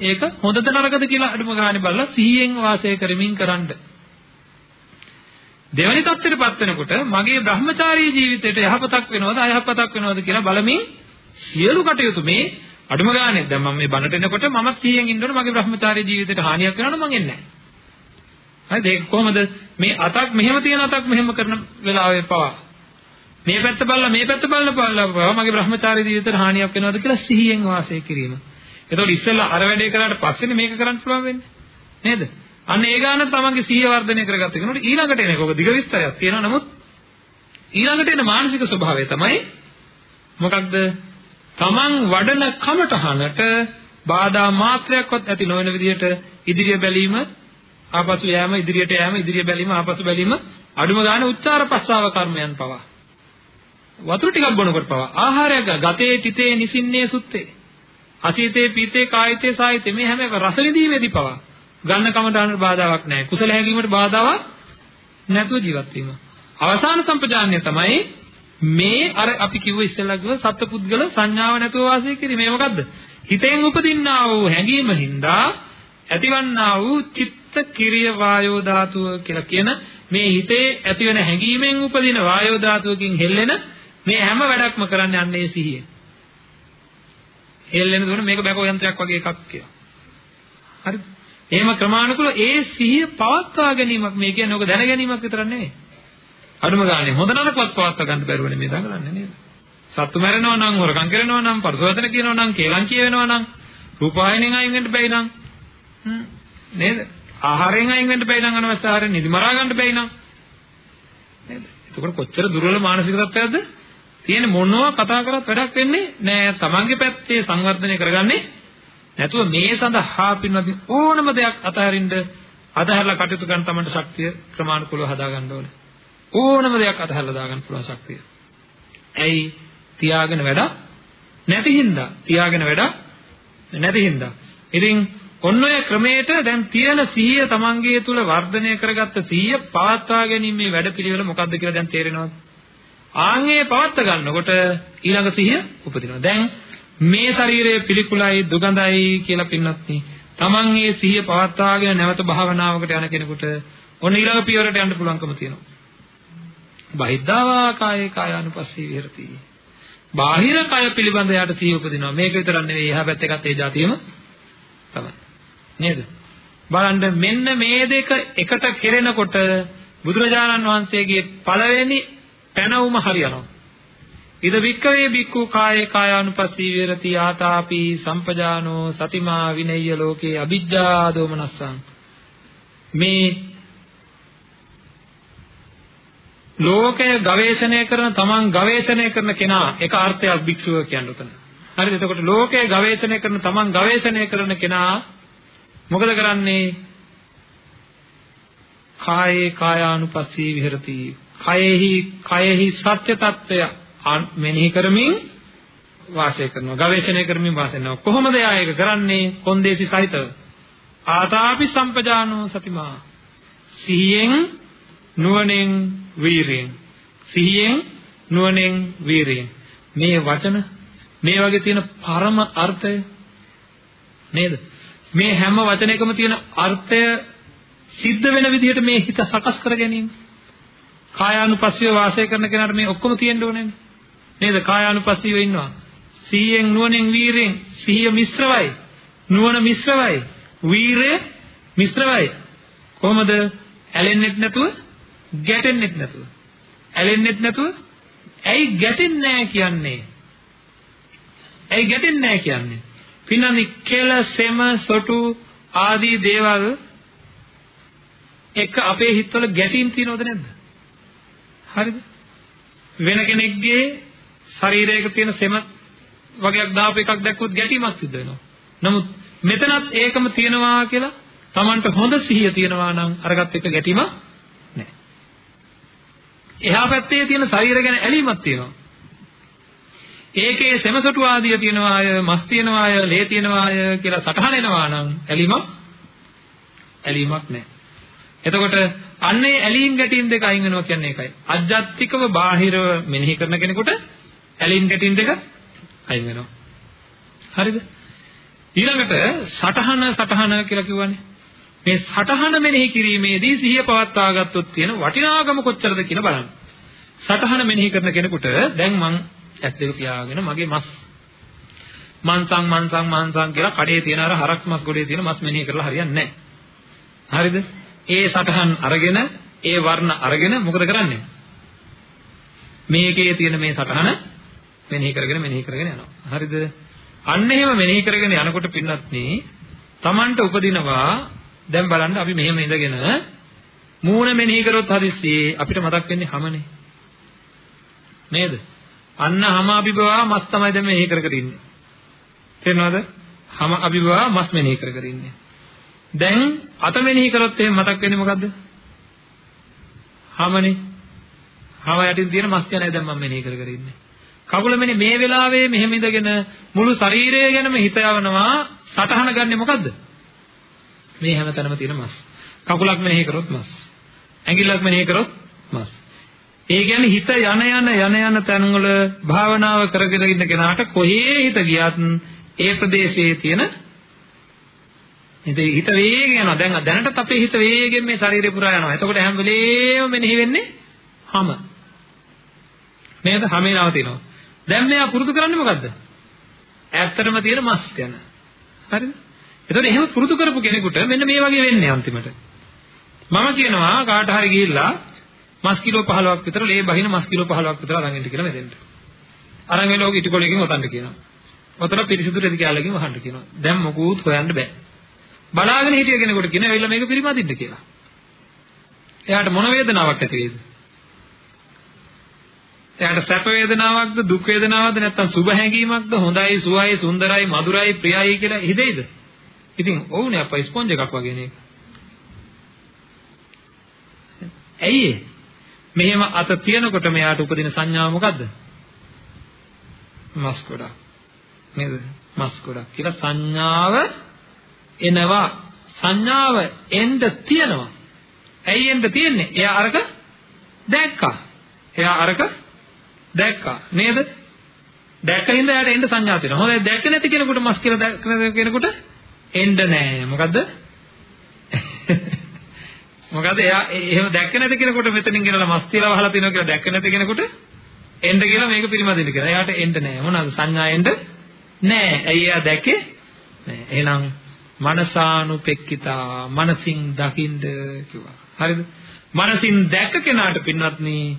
ඒක හොඳද නරකද කියලා අඩුම ගානේ බලලා සිහියෙන් වාසය කරමින් කරන්න. දෙවැනි தත්ත්වයටපත් වෙනකොට මගේ Brahmachari ජීවිතයට යහපතක් වෙනවද අයහපතක් වෙනවද කියලා බලමින් සියලු කටයුතු මේ අඩුම ගානේ දැන් මම මේ බණට එනකොට මම සිහියෙන් ඉන්නකොට මගේ Brahmachari ජීවිතයට හානියක් වෙනවද මං එන්නේ නැහැ. හරිද ඒක කොහොමද මේ අතක් මෙහෙම තියෙන අතක් මෙහෙම කරන වෙලාවේ පවා මේ පැත්ත බලලා මේ පැත්ත බලලා බලලා මගේ Brahmachari ජීවිතයට හානියක් වෙනවද කියලා සිහියෙන් වාසය කිරීම. එතකොට ඉස්සෙල්ලා අර වැඩේ කරාට පස්සේනේ මේක කරන්න පුළුවන් වෙන්නේ. නේද? අන්න ඒ ගාන තමන්ගේ සිහිය වර්ධනය කරගත්ත කෙනෙකුට ඊළඟට එන එක. ඔක දිග විස්තරයක් තියෙනවා. නමුත් ඊළඟට එන මානසික ස්වභාවය තමයි මොකක්ද? තමන් වඩන කමටහනට බාධා මාත්‍රයක්වත් ඇති නොවන විදිහට ඉදිරිය බැලීම ආපසු යෑම ඉදිරියට යෑම ඉදිරිය බැලීම ආපසු බැලීම අඩුම ගානේ උච්චාර ප්‍රස්තාව කර්මයන් පවා. වතුර ටිකක් බොනකොට පවා. ආහාරයක් ගතේ තිතේ නිසින්නේ සුත්තේ. අතීතේ පීතේ කායිතේ සායිතේ මේ හැම එක රස විඳීමේදී පවා ගන්න කමටහනට බාධාවක් නැහැ. කුසල හැඟීමට බාධාවක් නැතුව ජීවත් වීම. අවසාන සම්පජාන්‍ය තමයි මේ අර අපි කිව්ව ඉස්සෙල්ලා කිව්ව සත්පුද්ගල සංඥාව නැතුව වාසය කිරීම. මේ මොකද්ද? හිතෙන් උපදින්නා වූ හැඟීම හින්දා ඇතිවන්නා වූ චිත්ත කිරිය වායෝ ධාතුව කියලා කියන මේ හිතේ ඇති වෙන හැඟීමෙන් උපදින වායෝ ධාතුවකින් හෙල්ලෙන මේ හැම වැඩක්ම කරන්නේ අන්නේ සිහියෙන්. හෙල්ලෙන දුන මේක බැකෝ යන්ත්‍රයක් වගේ එකක් කියලා. හරිද? එහෙම ක්‍රමානුකූල ඒ සිහිය පවත්වා ගැනීමක් මේ කියන්නේ ඔක දැන ගැනීමක් විතරක් නෙවෙයි. අඩුම ගානේ හොඳ නරකවත් පවත්වා ගන්න බැරුවනේ මේ දඟලන්නේ නේද? සත්තු මැරෙනවා නම් හොරකම් කරනවා නම් පරිසවචන කියනවා නම් කේලම් කියවෙනවා නම් රූපායනෙන් අයින් වෙන්න බැයි නම් නේද? ආහාරයෙන් අයින් වෙන්න බැයි නම් අනවශ්‍ය ආහාරයෙන් නිදි මරා ගන්න බැයි නම් නේද? එතකොට කොච්චර දුර්වල මානසික තත්ත්වයක්ද? තියෙන මොනවා කතා කරත් වැඩක් වෙන්නේ නෑ. තමන්ගේ පැත්තේ සංවර්ධනය කරගන්නේ නැතුව මේ සඳහා පින්වත් ඕනම දෙයක් අතහරින්න අතහැරලා කටයුතු කරන තමන්ට ශක්තිය ක්‍රමානුකූලව හදා ගන්න ඕනේ. ඕනම දෙයක් අතහැරලා දාගන්න පුළුවන් ශක්තිය. ඇයි තියාගෙන වැඩ නැති හින්දා තියාගෙන වැඩ නැති හින්දා. ඉතින් ඔන්න ඔය ක්‍රමයට දැන් තියෙන සිහිය තමන්ගේ තුල වර්ධනය කරගත්ත සිහිය පවත්වා ගැනීමේ වැඩපිළිවෙල මොකක්ද කියලා දැන් තේරෙනවද? ආන්ගේ පවත්ත ගන්නකොට ඊළඟ සිහිය උපදිනවා. දැන් මේ ශරීරය පිළිකුලයි දුගඳයි කියලා පින්නත් තමන් මේ සිහිය පවත්වාගෙන නැවත භාවනාවකට යන කෙනෙකුට ඔන්න ඊළඟ පියවරට යන්න පුළුවන්කම තියෙනවා. බහිද්ධාවා කායේ කායානුපස්සී විහෙරති. බාහිර කය පිළිබඳ යාට සිහිය උපදිනවා. මේක විතරක් නෙවෙයි එහා පැත්තේ එකත් ඒ જાතියම තමයි. නේද? බලන්න මෙන්න මේ දෙක එකට කෙරෙනකොට බුදුරජාණන් වහන්සේගේ පළවෙනි පැනවුම හරියනවා. ඉද වික්කවේ බික්කු කායේ කායානුපස්සී විරති ආතාපි සම්පජානෝ සතිමා විනෙය්‍ය ලෝකේ අ비ජ්ජා දෝමනස්සං. මේ ලෝකය ගවේෂණය කරන තමන් ගවේෂණය කරන කෙනා එක අර්ථයක් භික්ෂුව කියන උතන. හරිද? එතකොට ලෝකය ගවේෂණය කරන තමන් ගවේෂණය කරන කෙනා මොකද කරන්නේ? කායේ කායානුපස්සී විහෙරති. කයෙහි කයෙහි සත්‍ය తত্ত্বය මෙනෙහි කරමින් වාසය කරනවා. ගවේෂණය කරමින් වාසය කරනවා. කොහොමද යා ඒක කරන්නේ? කොන්දේසි සහිතව ආතාපි සම්පජානෝ සතිමා. සිහියෙන් නුවණෙන් වීරියෙන්. සිහියෙන් නුවණෙන් වීරියෙන්. මේ වචන මේ වගේ තියෙන පරම අර්ථය නේද? මේ හැම වචනයකම තියෙන අර්ථය සිද්ධ වෙන විදිහට මේ හිත සකස් කර ගැනීම. කායානුපස්සීව වාසය කරන කෙනාට මේ ඔක්කොම තියෙන්න ඕනේ නේද? කායානුපස්සීව ඉන්නවා. සිහියෙන් නුවණෙන් වීරයෙන් සිහිය මිශ්‍රවයි. නුවණ මිශ්‍රවයි. වීරය මිශ්‍රවයි. කොහොමද? ඇලෙන්නෙත් නැතුව, ගැටෙන්නෙත් නැතුව. ඇලෙන්නෙත් නැතුව ඇයි ගැටෙන්නේ නැහැ කියන්නේ? ඇයි ගැටෙන්නේ නැහැ කියන්නේ? පින්නනි කෙල සෙම සොටු ආදී දේවල් එක අපේ හිතවල ගැටීම් තියනවද නැද්ද? හරිද? වෙන කෙනෙක්ගේ ශරීරයක තියෙන සෙම වගේක් දාපු එකක් දැක්කොත් ගැටීමක් සිද්ධ වෙනවා. නමුත් මෙතනත් ඒකම තියෙනවා කියලා Tamanට හොඳ සිහිය තියෙනවා නම් අරගත් එක ගැටීමක් නැහැ. එහා පැත්තේ තියෙන ශරීර ගැන ඇලීමක් තියෙනවා. ඒකේ සෙමසොටු ආදිය තියෙනවා අය, මස් තියෙනවා අය, ලේ තියෙනවා අය කියලා සටහන එනවා නම් ඇලීමක් ඇලීමක් නැහැ. එතකොට අන්නේ ඇලීම් ගැටීම් දෙක අයින් වෙනවා කියන්නේ ඒකයි. අජ්ජත්තිකව බාහිරව මෙනෙහි කරන කෙනෙකුට ඇලීම් ගැටීම් දෙක අයින් වෙනවා. හරිද? ඊළඟට සටහන සටහන කියලා කියවනේ. මේ සටහන මෙනෙහි කිරීමේදී සිහිය පවත්වා ගත්තොත් තියෙන වටිනාකම කොච්චරද කියලා බලන්න. සටහන මෙනෙහි කරන කෙනෙකුට දැන් මං ඇස් දෙක පියාගෙන මගේ මස් මන්සං මන්සං මන්සං කියලා කඩේ තියෙන අර හරක් මස් ගොඩේ තියෙන මස් මෙනෙහි කරලා හරියන්නේ නැහැ. හරිද? ඒ සටහන් අරගෙන ඒ වර්ණ අරගෙන මොකද කරන්නේ? මේකේ තියෙන මේ සටහන මෙනෙහි කරගෙන මෙනෙහි කරගෙන යනවා. හරිද? අන්න එහෙම මෙනෙහි කරගෙන යනකොට පින්නත් නේ Tamanට උපදිනවා දැන් බලන්න අපි මෙහෙම ඉඳගෙන මූණ මෙනෙහි කරොත් හදිස්සියේ අපිට මතක් වෙන්නේ හැමනේ. නේද? අන්න හැම අභිභවා මස් තමයි දැන් මෙනෙහි කර කර ඉන්නේ. තේරෙනවද? හැම අභිභවා මස් මෙනෙහි කර කර ඉන්නේ. දැන් අත මෙනෙහි කරොත් එහෙම මතක් වෙන්නේ මොකද්ද? හමනේ. හම යටින් තියෙන මස් ගැනයි දැන් මම මෙනෙහි කර කර ඉන්නේ. කකුල මෙනේ මේ වෙලාවේ මෙහෙම ඉඳගෙන මුළු ශරීරය ගැනම හිත යවනවා සටහන ගන්නෙ මොකද්ද? මේ හැමතැනම තියෙන මස්. කකුලක් මෙනෙහි කරොත් මස්. ඇඟිල්ලක් මෙනෙහි කරොත් මස්. ඒ කියන්නේ හිත යන යන යන යන තැන්වල භාවනාව කරගෙන ඉන්න කෙනාට කොහේ හිත ගියත් ඒ ප්‍රදේශයේ තියෙන ඉතින් හිත වේගෙන් යනවා. දැන් දැනටත් අපේ හිත වේගෙන් මේ ශරීරේ පුරා යනවා. එතකොට හැම වෙලේම මෙනෙහි වෙන්නේ හැම. නේද? හැමේ නවතිනවා. දැන් මෙයා පුරුදු කරන්නේ මොකද්ද? ඇත්තටම තියෙන මස් ගැන. හරිද? එතකොට එහෙම පුරුදු කරපු කෙනෙකුට මෙන්න මේ වගේ වෙන්නේ අන්තිමට. මම කියනවා කාට හරි ගිහිල්ලා මස් කිලෝ 15ක් විතර ලේ බහින මස් කිලෝ 15ක් විතර අරන් ඉන්න කියලා මෙතෙන්ට. අරන් එලෝක ඉටිකොලකින් ඔතන්න කියනවා. ඔතන පිරිසිදු රෙදි කැලකින් වහන්න කියනවා. දැන් මොකුත් හොයන්න බෑ. බලාගෙන හිටිය කෙනෙකුට කියන ඇවිල්ලා මේක පිරිමදින්න කියලා. එයාට මොන වේදනාවක් ඇති වේද? එයාට සැප වේදනාවක්ද දුක් වේදනාවක්ද නැත්නම් සුභ හැඟීමක්ද හොඳයි සුවයි සුන්දරයි මధుරයි ප්‍රියයි කියලා හිතෙයිද? ඉතින් ඕනේ අප්පා ස්පොන්ජ් එකක් වගේ නේද? ඇයි මෙහෙම අත තියනකොට මෙයාට උපදින සංඥාව මොකද්ද? මස් ගොඩක්. නේද? මස් ගොඩක් කියලා සංඥාව එනවා. සංඥාව එන්න තියෙනවා. ඇයි එන්න තියෙන්නේ? එයා අරක දැක්කා. එයා අරක දැක්කා. නේද? දැක්කින්ද එයාට එන්න සංඥා තියෙනවා. හොඳයි දැක්ක නැති කෙනෙකුට මස් කියලා දැක්ක කෙනෙකුට එන්න නෑ. මොකද්ද? [LAUGHS] මොකද එයා එහෙම දැක්ක නැති කෙනෙකුට මෙතනින් ගෙනලා මස් තියලා වහලා තිනවා කියලා දැක්ක නැති කෙනෙකුට එන්න කියලා මේක පිළිමදින්න කියලා. එයාට එන්න නෑ. මොනවාද සංඥා එන්න නෑ. ඇයි එයා දැක්කේ? නෑ. එහෙනම් මනසානුපෙක්කිතා මනසින් දකින්ද කිව්වා. හරිද? මනසින් දැක්ක කෙනාට පින්වත්නි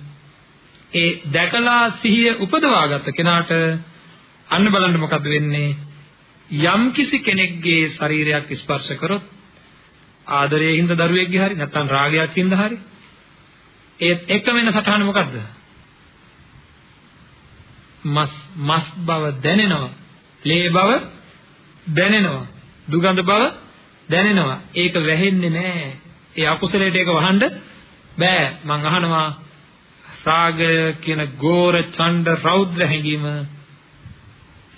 ඒ දැකලා සිහිය උපදවාගත්ත කෙනාට අන්න බලන්න මොකද්ද වෙන්නේ? යම්කිසි කෙනෙක්ගේ ශරීරයක් ස්පර්ශ කරොත් ආදරයෙන් හින්දා දරුවෙක්ගේ හරි නැත්නම් රාගයක් හින්දා හරි ඒත් එකම වෙන සටහන මොකද්ද? මස් මස් බව දැනෙනවා. ලේ බව දැනෙනවා. දුගඳ බව දැනෙනවා. ඒක වැහෙන්නේ නැහැ. ඒ අකුසලයට ඒක වහන්න බෑ. මං අහනවා රාගය කියන ගෝර ඡණ්ඩ රෞද්‍ර හැඟීම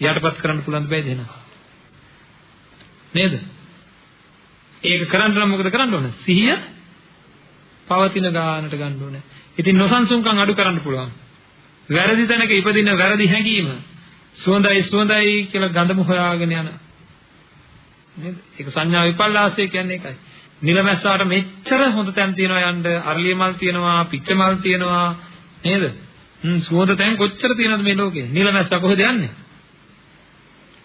යටපත් කරන්න පුළුවන් බෑද එහෙනම්? නේද? ඒක කරන්න නම් මොකද කරන්න ඕන? සිහිය පවතින ගානට ගන්න ඕනේ. ඉතින් නොසන්සුන්කම් අඩු කරන්න පුළුවන්. වැරදි තැනක ඉපදින වැරදි හැඟීම සුවඳයි සුවඳයි කියලා ගඳම හොයාගෙන යන නේද? ඒක සංඥා විපල්ලාසය කියන්නේ ඒකයි. නිලමැස්සාට මෙච්චර හොඳ තැන් තියෙනවා යන්න අරලිය මල් තියෙනවා පිච්ච මල් තියෙනවා නේද? හ්ම් සුවඳ තැන් කොච්චර තියෙනවද මේ ලෝකේ? නිලමැස්සා කොහෙද යන්නේ?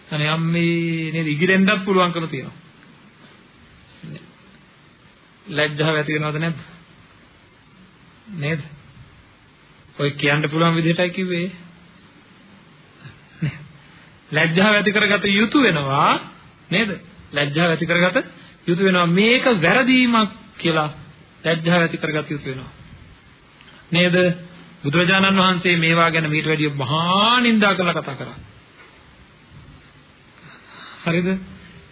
අනේ අම්මේ නේද ඉගිරෙන්නත් පුළුවන්කම තියෙනවා. ලැජ්ජාව ඇති වෙනවද නැද්ද? නේද? ඔය කියන්න පුළුවන් විදිහටයි කිව්වේ. ලැජ්ජාව ඇති කරගත යුතු වෙනවා නේද? ලැජ්ජාව ඇති කරගත යුතු වෙනවා මේක වැරදීමක් කියලා ලැජ්ජාව ඇති කරගත යුතු වෙනවා. නේද? බුදුරජාණන් වහන්සේ මේවා ගැන මීට වැඩිය මහා නින්දා කරලා කතා කරා. හරිද?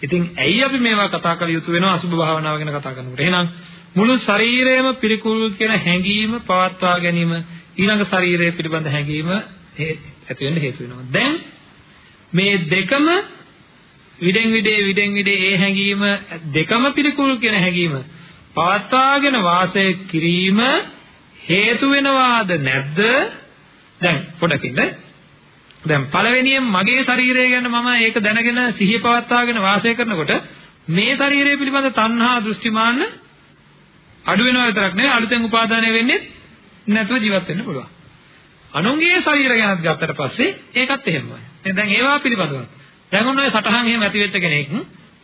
ඉතින් ඇයි අපි මේවා කතා කළ යුතු වෙනවා අසුභ භාවනාව ගැන කතා කරනකොට? එහෙනම් මුළු ශරීරයම පිළිකුල් කියන හැඟීම පවත්වා ගැනීම ඊළඟ ශරීරය පිළිබඳ හැඟීම ඇති වෙන්න හේතු වෙනවා. දැන් මේ දෙකම විඩෙන් විඩේ විඩෙන් විඩේ ඒ හැඟීම දෙකම පිළිකුල් කියන හැඟීම පවත්වාගෙන වාසය කිරීම හේතු වෙනවාද නැද්ද? දැන් පොඩකින්ද දැන් පළවෙනියෙන් මගේ ශරීරය ගැන මම ඒක දැනගෙන සිහිය පවත්වාගෙන වාසය කරනකොට මේ ශරීරය පිළිබඳ තණ්හා දෘෂ්ටිමාන අඩු වෙනවා විතරක් නෙවෙයි අලුතෙන් උපාදානය වෙන්නේ නැතුව ජීවත් වෙන්න පුළුවන්. අනුන්ගේ ශරීර ගැනත් ගත්තට පස්සේ ඒකත් එහෙමයි. දැන් ඒවා පිළිබඳව. දැන් ඔන්න ඔය සටහන් එහෙම ඇති වෙච්ච කෙනෙක්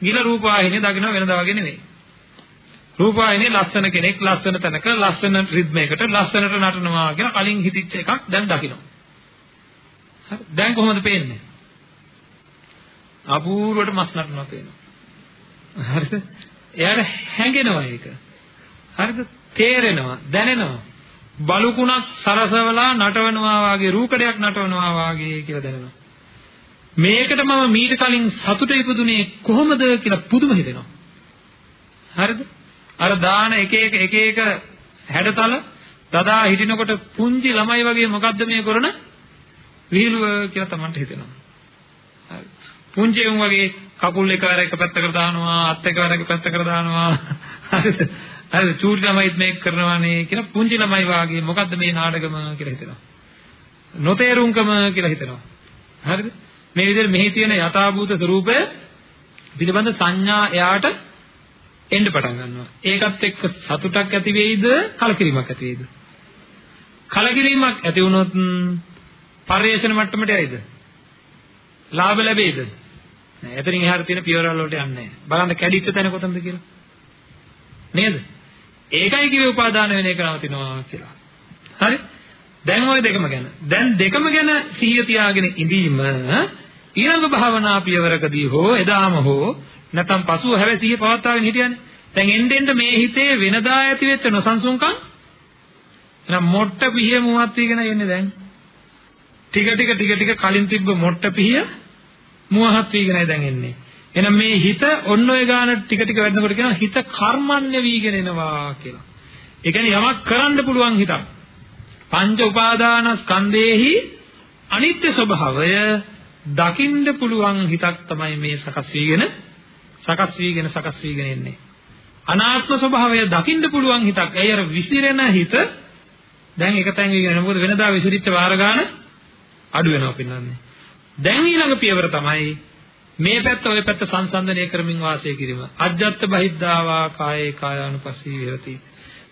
ගිල රූපවාහිනිය දකින්න වෙනදා වගේ නෙවෙයි. රූපවාහිනිය ලස්සන කෙනෙක් ලස්සන තැනක ලස්සන රිද්මයකට ලස්සනට නටනවා කියලා කලින් හිතිච්ච එකක් දැන් දකිනවා. දැන් කොහොමද පේන්නේ? අපූර්වට මස් නටනවා පේනවා. හරිද? එයාට හැඟෙනවා ඒක. හරිද? තේරෙනවා, දැනෙනවා. බලුකුණක් සරසවලා නටවනවා වාගේ රූකඩයක් නටවනවා වාගේ කියලා දැනෙනවා. මේකට මම මීට කලින් සතුට ඉපදුනේ කොහොමද කියලා පුදුම හිතෙනවා. හරිද? අර දාන එක එක එක එක හැඩතල දදා හිටිනකොට පුංචි ළමයි වගේ මොකද්ද මේ කරන විහිළුව කියලා Tamanට හිතෙනවා. හරි. පුංචි උන් වගේ කකුල් එකවර එක පැත්තකට දානවා අත් එකවර එක පැත්තකට දානවා. හරිද? හරිද? චූටි ළමයිත් මේක කරනවානේ කියලා පුංචි ළමයි වාගේ මොකද්ද මේ නාටකම කියලා හිතෙනවා. නොතේරුම්කම කියලා හිතෙනවා. හරිද? මේ විදිහට මෙහි තියෙන යථාභූත ස්වરૂපය පිළිබඳ සංඥා එයාට එන්න පටන් ගන්නවා. ඒකත් එක්ක සතුටක් ඇති වෙයිද කලකිරීමක් ඇති වෙයිද? කලකිරීමක් ඇති වුණොත් පරිේශන මට්ටමට යයිද? ලාභ ලැබෙයිද? නෑ. එතනින් එහාට තියෙන පියවරවල වලට යන්නේ නෑ. බලන්න කැඩිච්ච තැන කොතනද කියලා. නේද? ඒකයි කිව්වේ උපාදාන වෙන එක නවතිනවා කියලා. හරි? දැන් ওই දෙකම ගැන. දැන් දෙකම ගැන සිහිය තියාගෙන ඉඳීම ඊළඟ භාවනා පියවරකදී හෝ එදාම හෝ නැත්නම් පසුව හැබැයි සිහිය පවත්වාගෙන හිටියනේ. දැන් එන්න එන්න මේ හිතේ වෙනදා ඇති වෙච්ච නොසන්සුන්කම් එහෙනම් මොට්ට පිහිය මුවත් වීගෙන එන්නේ දැන්. ටික ටික ටික ටික කලින් තිබ්බ මොට්ට පිහිය මුවහත් වීගෙනයි දැන් එන්නේ. එහෙනම් මේ හිත ඔන්න ඔය ගාන ටික ටික වැඩනකොට කියනවා හිත කර්මන්නේ වීගෙන එනවා කියලා. ඒ කියන්නේ යමක් කරන්න පුළුවන් හිතක්. පංච උපාදාන ස්කන්ධේහි අනිත්‍ය ස්වභාවය දකින්න පුළුවන් හිතක් තමයි මේ සකස් වීගෙන සකස් වීගෙන සකස් වීගෙන එන්නේ. අනාත්ම ස්වභාවය දකින්න පුළුවන් හිතක්. ඒ අර විසිරෙන හිත දැන් එක තැන් වීගෙන මොකද වෙනදා විසිරිච්ච වාර ගන්න අඩු වෙනවා පින්නන්නේ. දැන් ඊළඟ පියවර තමයි මේ පැත්ත ওই පැත්ත සංසන්දනය කරමින් වාසය කිරීම. අජ්ජත් බහිද්ධාවා කායේ කායානුපස්සී විහෙරති.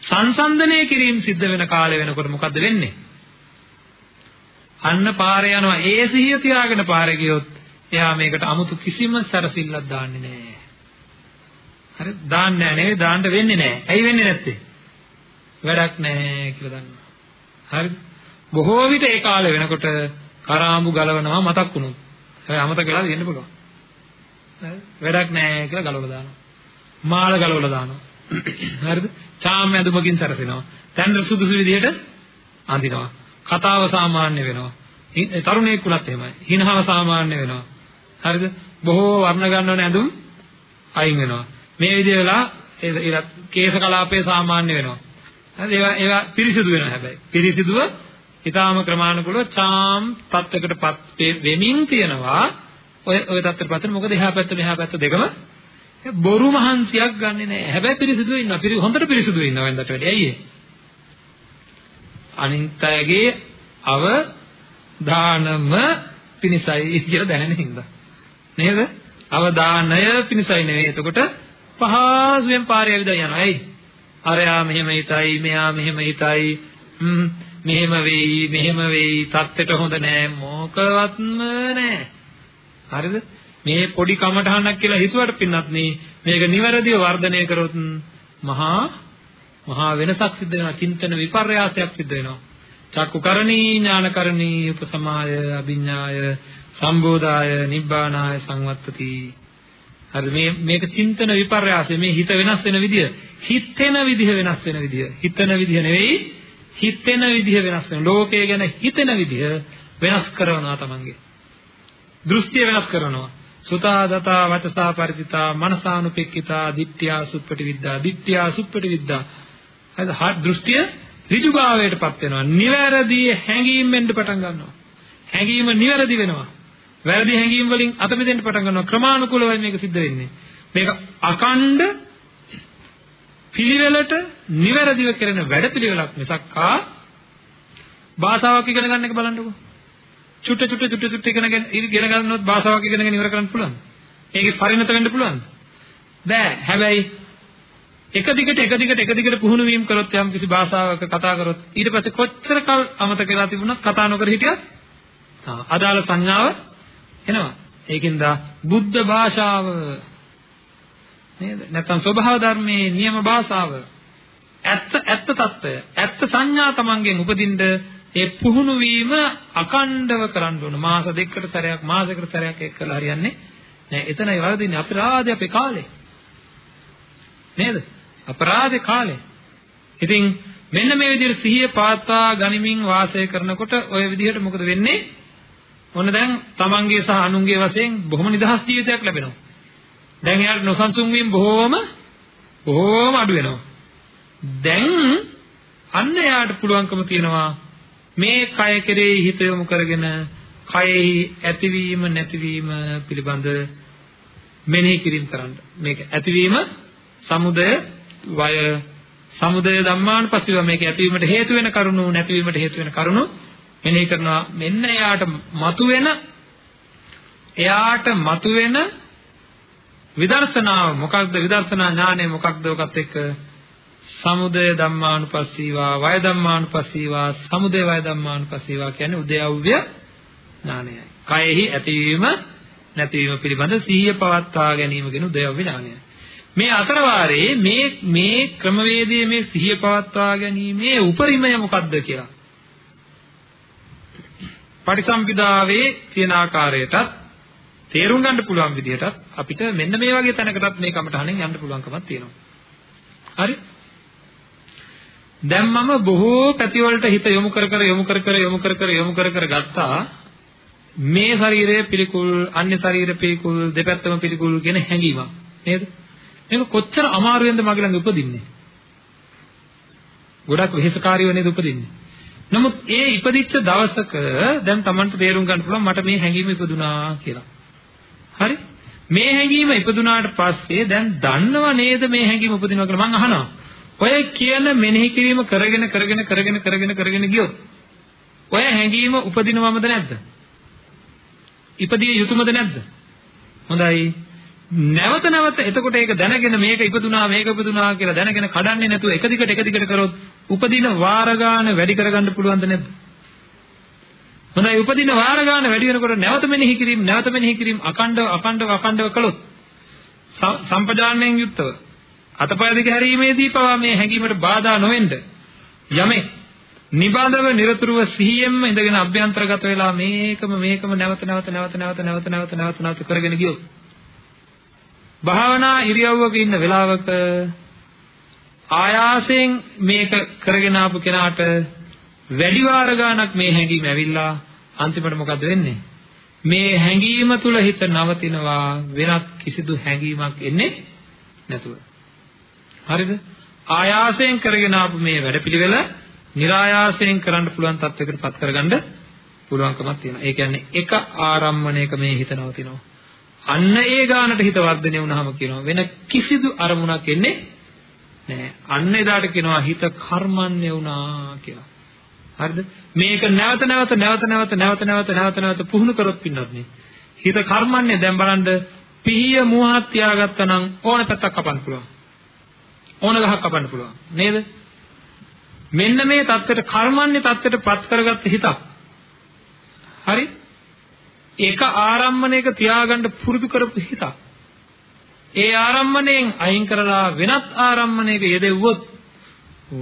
සංසන්දනය කිරීම සිද්ධ වෙන කාලය වෙනකොට මොකද්ද වෙන්නේ? අන්න පාරේ යනවා. ඒ සිහිය තියාගෙන පාරේ ගියොත් එයා මේකට 아무තු කිසිම සැරසිල්ලක් දාන්නේ නැහැ. හරි දාන්නේ නැහැ නෙවෙයි දාන්න වෙන්නේ නැහැ. ඇයි වෙන්නේ නැත්තේ? වැඩක් නැහැ කියලා දන්නවා. හරිද? බොහෝ විට ඒ කාලේ වෙනකොට කරාඹු ගලවනවා මතක් වුණොත්. හැබැයි අමතක වෙලා තියෙන්න පුළුවන්. වැඩක් නැහැ කියලා ගලවලා දානවා. මාළ ගලවලා දානවා. හරිද? චාම් ඇඳුමකින් සැරසෙනවා. තැන් සුදුසු විදිහට අඳිනවා. කතාව සාමාන්‍ය වෙනවා. තරුණයෙක් වුණත් එහෙමයි. හිනහව සාමාන්‍ය වෙනවා. හරිද? බොහෝ වර්ණ ගන්නවන ඇඳුම් අයින් වෙනවා. මේ විදිහ වෙලා ඒ කේශ කලාපේ සාමාන්‍ය වෙනවා. හරි ඒවා ඒවා පිරිසිදු වෙනවා හැබැයි. පිරිසිදුව ඊටාම ක්‍රමානුකූලව චාම් තත්වයකටපත් වෙමින් තියනවා. ඔය ඔය තත්ත්වයටපත් වෙන මොකද එහා පැත්ත මෙහා පැත්ත දෙකම බොරු මහන්සියක් ගන්නෙ නෑ. හැබැයි පිරිසිදුව ඉන්නවා. පිරි හොඳට පිරිසිදුව ඉන්නවා වෙනදට වැඩි. ඇයි ඒ? අනිත්‍යයේ අව දානම පිනිසයි කියලා දැනෙන හින්දා. නේද? අවදානය පිනිසයි නෙවෙයි. එතකොට පහසුවෙන් පාරේ ඇවිදලා යනවා. ඇයි? අරයා මෙහෙම හිතයි, මෙයා මෙහෙම හිතයි. හ්ම් මෙහෙම වෙයි, මෙහෙම වෙයි. தත්තෙට හොඳ නෑ. මොකවත්ම නෑ. හරිද? මේ පොඩි කමඨහනක් කියලා හිතුවට පින්නත් නේ මේක නිවැරදිව වර්ධනය කරොත් මහා මහා වෙනසක් සිද්ධ වෙනවා. චින්තන විපර්යාසයක් සිද්ධ වෙනවා. චක්කුකරණී ඥානකරණී උපසමාය අභිඥාය සම්බෝධාය නිබ්බානාය සංවත්තති. හරි මේ මේක චින්තන විපර්යාසය. මේ හිත වෙනස් වෙන විදිය. හිතෙන විදිහ වෙනස් වෙන විදිය. හිතන විදිහ නෙවෙයි හිතෙන විදිහ වෙනස් වෙන. ලෝකය ගැන හිතෙන විදිහ වෙනස් කරනවා තමන්ගේ. දෘෂ්ටිය වෙනස් කරනවා. සුතා දතා වචසා ಪರಿචිතා මනසානුපෙක්කිතා දිට්ඨියා සුප්පටි විද්දා දිට්ඨියා සුප්පටි විද්දා හරිද දෘෂ්ටිය ඍජුභාවයටපත් වෙනවා නිවැරදි හැඟීම් වෙන්න පටන් ගන්නවා හැඟීම නිවැරදි වෙනවා වැරදි හැඟීම් වලින් අත මෙදෙන්න පටන් ගන්නවා ක්‍රමානුකූලව මේක සිද්ධ වෙන්නේ මේක අකණ්ඩ පිළිවෙලට නිවැරදිව කරන වැඩපිළිවෙලක් මිසක්කා භාෂාවක් ඉගෙන ගන්න එක බලන්නකෝ චුට්ට චුට්ට චුට්ට චුට්ට ඉගෙනගෙන ඉගෙන ගන්නොත් භාෂාවක් ඉගෙනගෙන ඉවර කරන්න පුළුවන්. ඒකේ පරිණත වෙන්න පුළුවන්. බෑ. හැබැයි එක දිගට එක දිගට එක දිගට පුහුණු වීම කරොත් යම් කිසි භාෂාවක කතා කරොත් ඊට පස්සේ කොච්චර කල් අමතක වෙලා තිබුණත් කතා නොකර හිටියත් අදාළ සංඥාව එනවා. ඒකෙන්ද බුද්ධ භාෂාව නේද? නැත්නම් ස්වභාව ධර්මයේ නියම භාෂාව. ඇත්ත ඇත්ත తত্ত্বය ඇත්ත සංඥා තමන්ගෙන් උපදින්න ඒ පුහුණු වීම අකණ්ඩව කරන්න ඕන. මාස දෙකකට සැරයක් මාසයකට සැරයක් ඒක කරලා හරියන්නේ නෑ එතනයි වරදින්නේ. අපරාධය අපේ කාලේ. නේද? අපරාධේ කාලේ. ඉතින් මෙන්න මේ විදිහට සිහිය පාත්වා ගනිමින් වාසය කරනකොට ওই විදිහට මොකද වෙන්නේ? ඔන්න දැන් තමන්ගේ සහ අනුන්ගේ වශයෙන් බොහොම නිදහස් ජීවිතයක් ලැබෙනවා. දැන් එයාට නොසන්සුන් වීම බොහොම බොහොම අඩු වෙනවා. දැන් අන්න එයාට පුළුවන්කම තියෙනවා මේ කය කෙරෙහි හිත යොමු කරගෙන කයෙහි ඇතිවීම නැතිවීම පිළිබඳ මෙනෙහි කිරීම කරන්න. මේක ඇතිවීම සමුදය වය සමුදය ධම්මානුපස්සීව මේක ඇතිවීමට හේතු වෙන කරුණු නැතිවීමට හේතු වෙන කරුණු මෙනෙහි කරනවා. මෙන්න එයාට මතුවෙන එයාට මතුවෙන විදර්ශනාව මොකක්ද විදර්ශනා ඥානය මොකක්ද ඔකත් එක්ක සමුදය ධම්මානුපස්සීවා වය ධම්මානුපස්සීවා සමුදය වය ධම්මානුපස්සීවා කියන්නේ උදයව්‍ය ඥානයයි. කයෙහි ඇතිවීම නැතිවීම පිළිබඳ සිහිය පවත්වා ගැනීම කියන උදයව්‍ය ඥානයයි. මේ අතර වාරේ මේ මේ ක්‍රමවේදයේ මේ සිහිය පවත්වා ගැනීමේ උපරිමය මොකක්ද කියලා. පටිසම්පදාවේ තියෙන ආකාරයටත් තේරුම් ගන්න පුළුවන් විදිහටත් අපිට මෙන්න මේ වගේ තැනකටත් මේ කමටහනෙන් යන්න පුළුවන්කමක් තියෙනවා. හරි? දැන් මම බොහෝ පැතිවලට හිත යොමු කර කර යොමු කර කර යොමු කර කර යොමු කර කර ගත්තා මේ ශරීරය පිළිකුල් අන්‍ය ශරීර පිළිකුල් දෙපැත්තම පිළිකුල් කියන හැඟීමක් නේද මේක කොච්චර අමාරුවෙන්ද මගේ ළඟ උපදින්නේ ගොඩක් වෙහෙසකාරීව නේද උපදින්නේ නමුත් ඒ ඉපදිච්ච දවසක දැන් Tamanට තේරුම් ගන්න පුළුවන් මට මේ හැඟීම ඉපදුනා කියලා හරි මේ හැඟීම ඉපදුනාට පස්සේ දැන් දන්නව නේද මේ හැඟීම උපදිනවා කියලා මං අහනවා ඔය කියන මෙනෙහි කිරීම කරගෙන කරගෙන කරගෙන කරගෙන කරගෙන ගියොත් ඔය හැඟීම උපදිනවමද නැද්ද? ඉපදිය යුතුයමද නැද්ද? හොඳයි. නැවත නැවත එතකොට ඒක දැනගෙන මේක ඉපදුනා මේක ඉපදුනා කියලා දැනගෙන කඩන්නේ නැතුව එක දිගට එක දිගට කරොත් උපදින වාර ගන්න වැඩි කරගන්න පුළුවන්ද නැද්ද? හොඳයි උපදින වාර ගන්න වැඩි වෙනකොට නැවත මෙනෙහි කිරීම නැවත මෙනෙහි කිරීම අකණ්ඩව අකණ්ඩව අකණ්ඩව කළොත් සම්පජාණයෙන් යුක්තව අතපය දිග හැරීමේදී පවා මේ හැඟීමට බාධා නොවෙන්න යමේ නිබඳව নিরතුරුව සිහියෙන්ම ඉඳගෙන අභ්‍යන්තරගත වෙලා මේකම මේකම නැවත නැවත නැවත නැවත නැවත නැවත නැවත කරගෙන ගියොත් භාවනා ඉරියව්වක ඉන්න වෙලාවක ආයාසයෙන් මේක කරගෙන ආපු කෙනාට වැඩි වාර ගාණක් මේ හැඟීම ඇවිල්ලා අන්තිමට මොකද වෙන්නේ මේ හැඟීම තුල හිත නවතිනවා වෙනත් කිසිදු හැඟීමක් එන්නේ නැතුව හරිද? ආයාසයෙන් කරගෙන ආපු මේ වැඩපිළිවෙල નિરાයාසයෙන් කරන්න පුළුවන් තත්වයකට පත් කරගන්න පුළුවන්කමක් තියෙනවා. ඒ කියන්නේ එක ආරම්මණයක මේ හිත නවතිනවා. අන්න ඒ ගානට හිත වර්ධනය වුණාම කියනවා වෙන කිසිදු අරමුණක් එන්නේ නැහැ. අන්න එදාට කියනවා හිත කර්මන්නේ වුණා කියලා. හරිද? මේක නැවත නැවත නැවත නැවත නැවත නැවත නැවත නැවත පුහුණු කරොත් පින්නත් නේ. හිත කර්මන්නේ දැන් බලන්න පිහිය මුවහත් තියාගත්තා නම් ඕන පැත්තක් කපන්න පුළුවන්. ඕන ගහක් කපන්න පුළුවන් නේද? මෙන්න මේ தත්ත්වයට කර්මන්නේ தත්ත්වයට පත් කරගත්ත හිතක්. හරි? ඒක ආරම්මණයක තියාගන්න පුරුදු කරපු හිතක්. ඒ ආරම්මණයෙන් අයින් කරලා වෙනත් ආරම්මණයක යෙදෙව්වොත්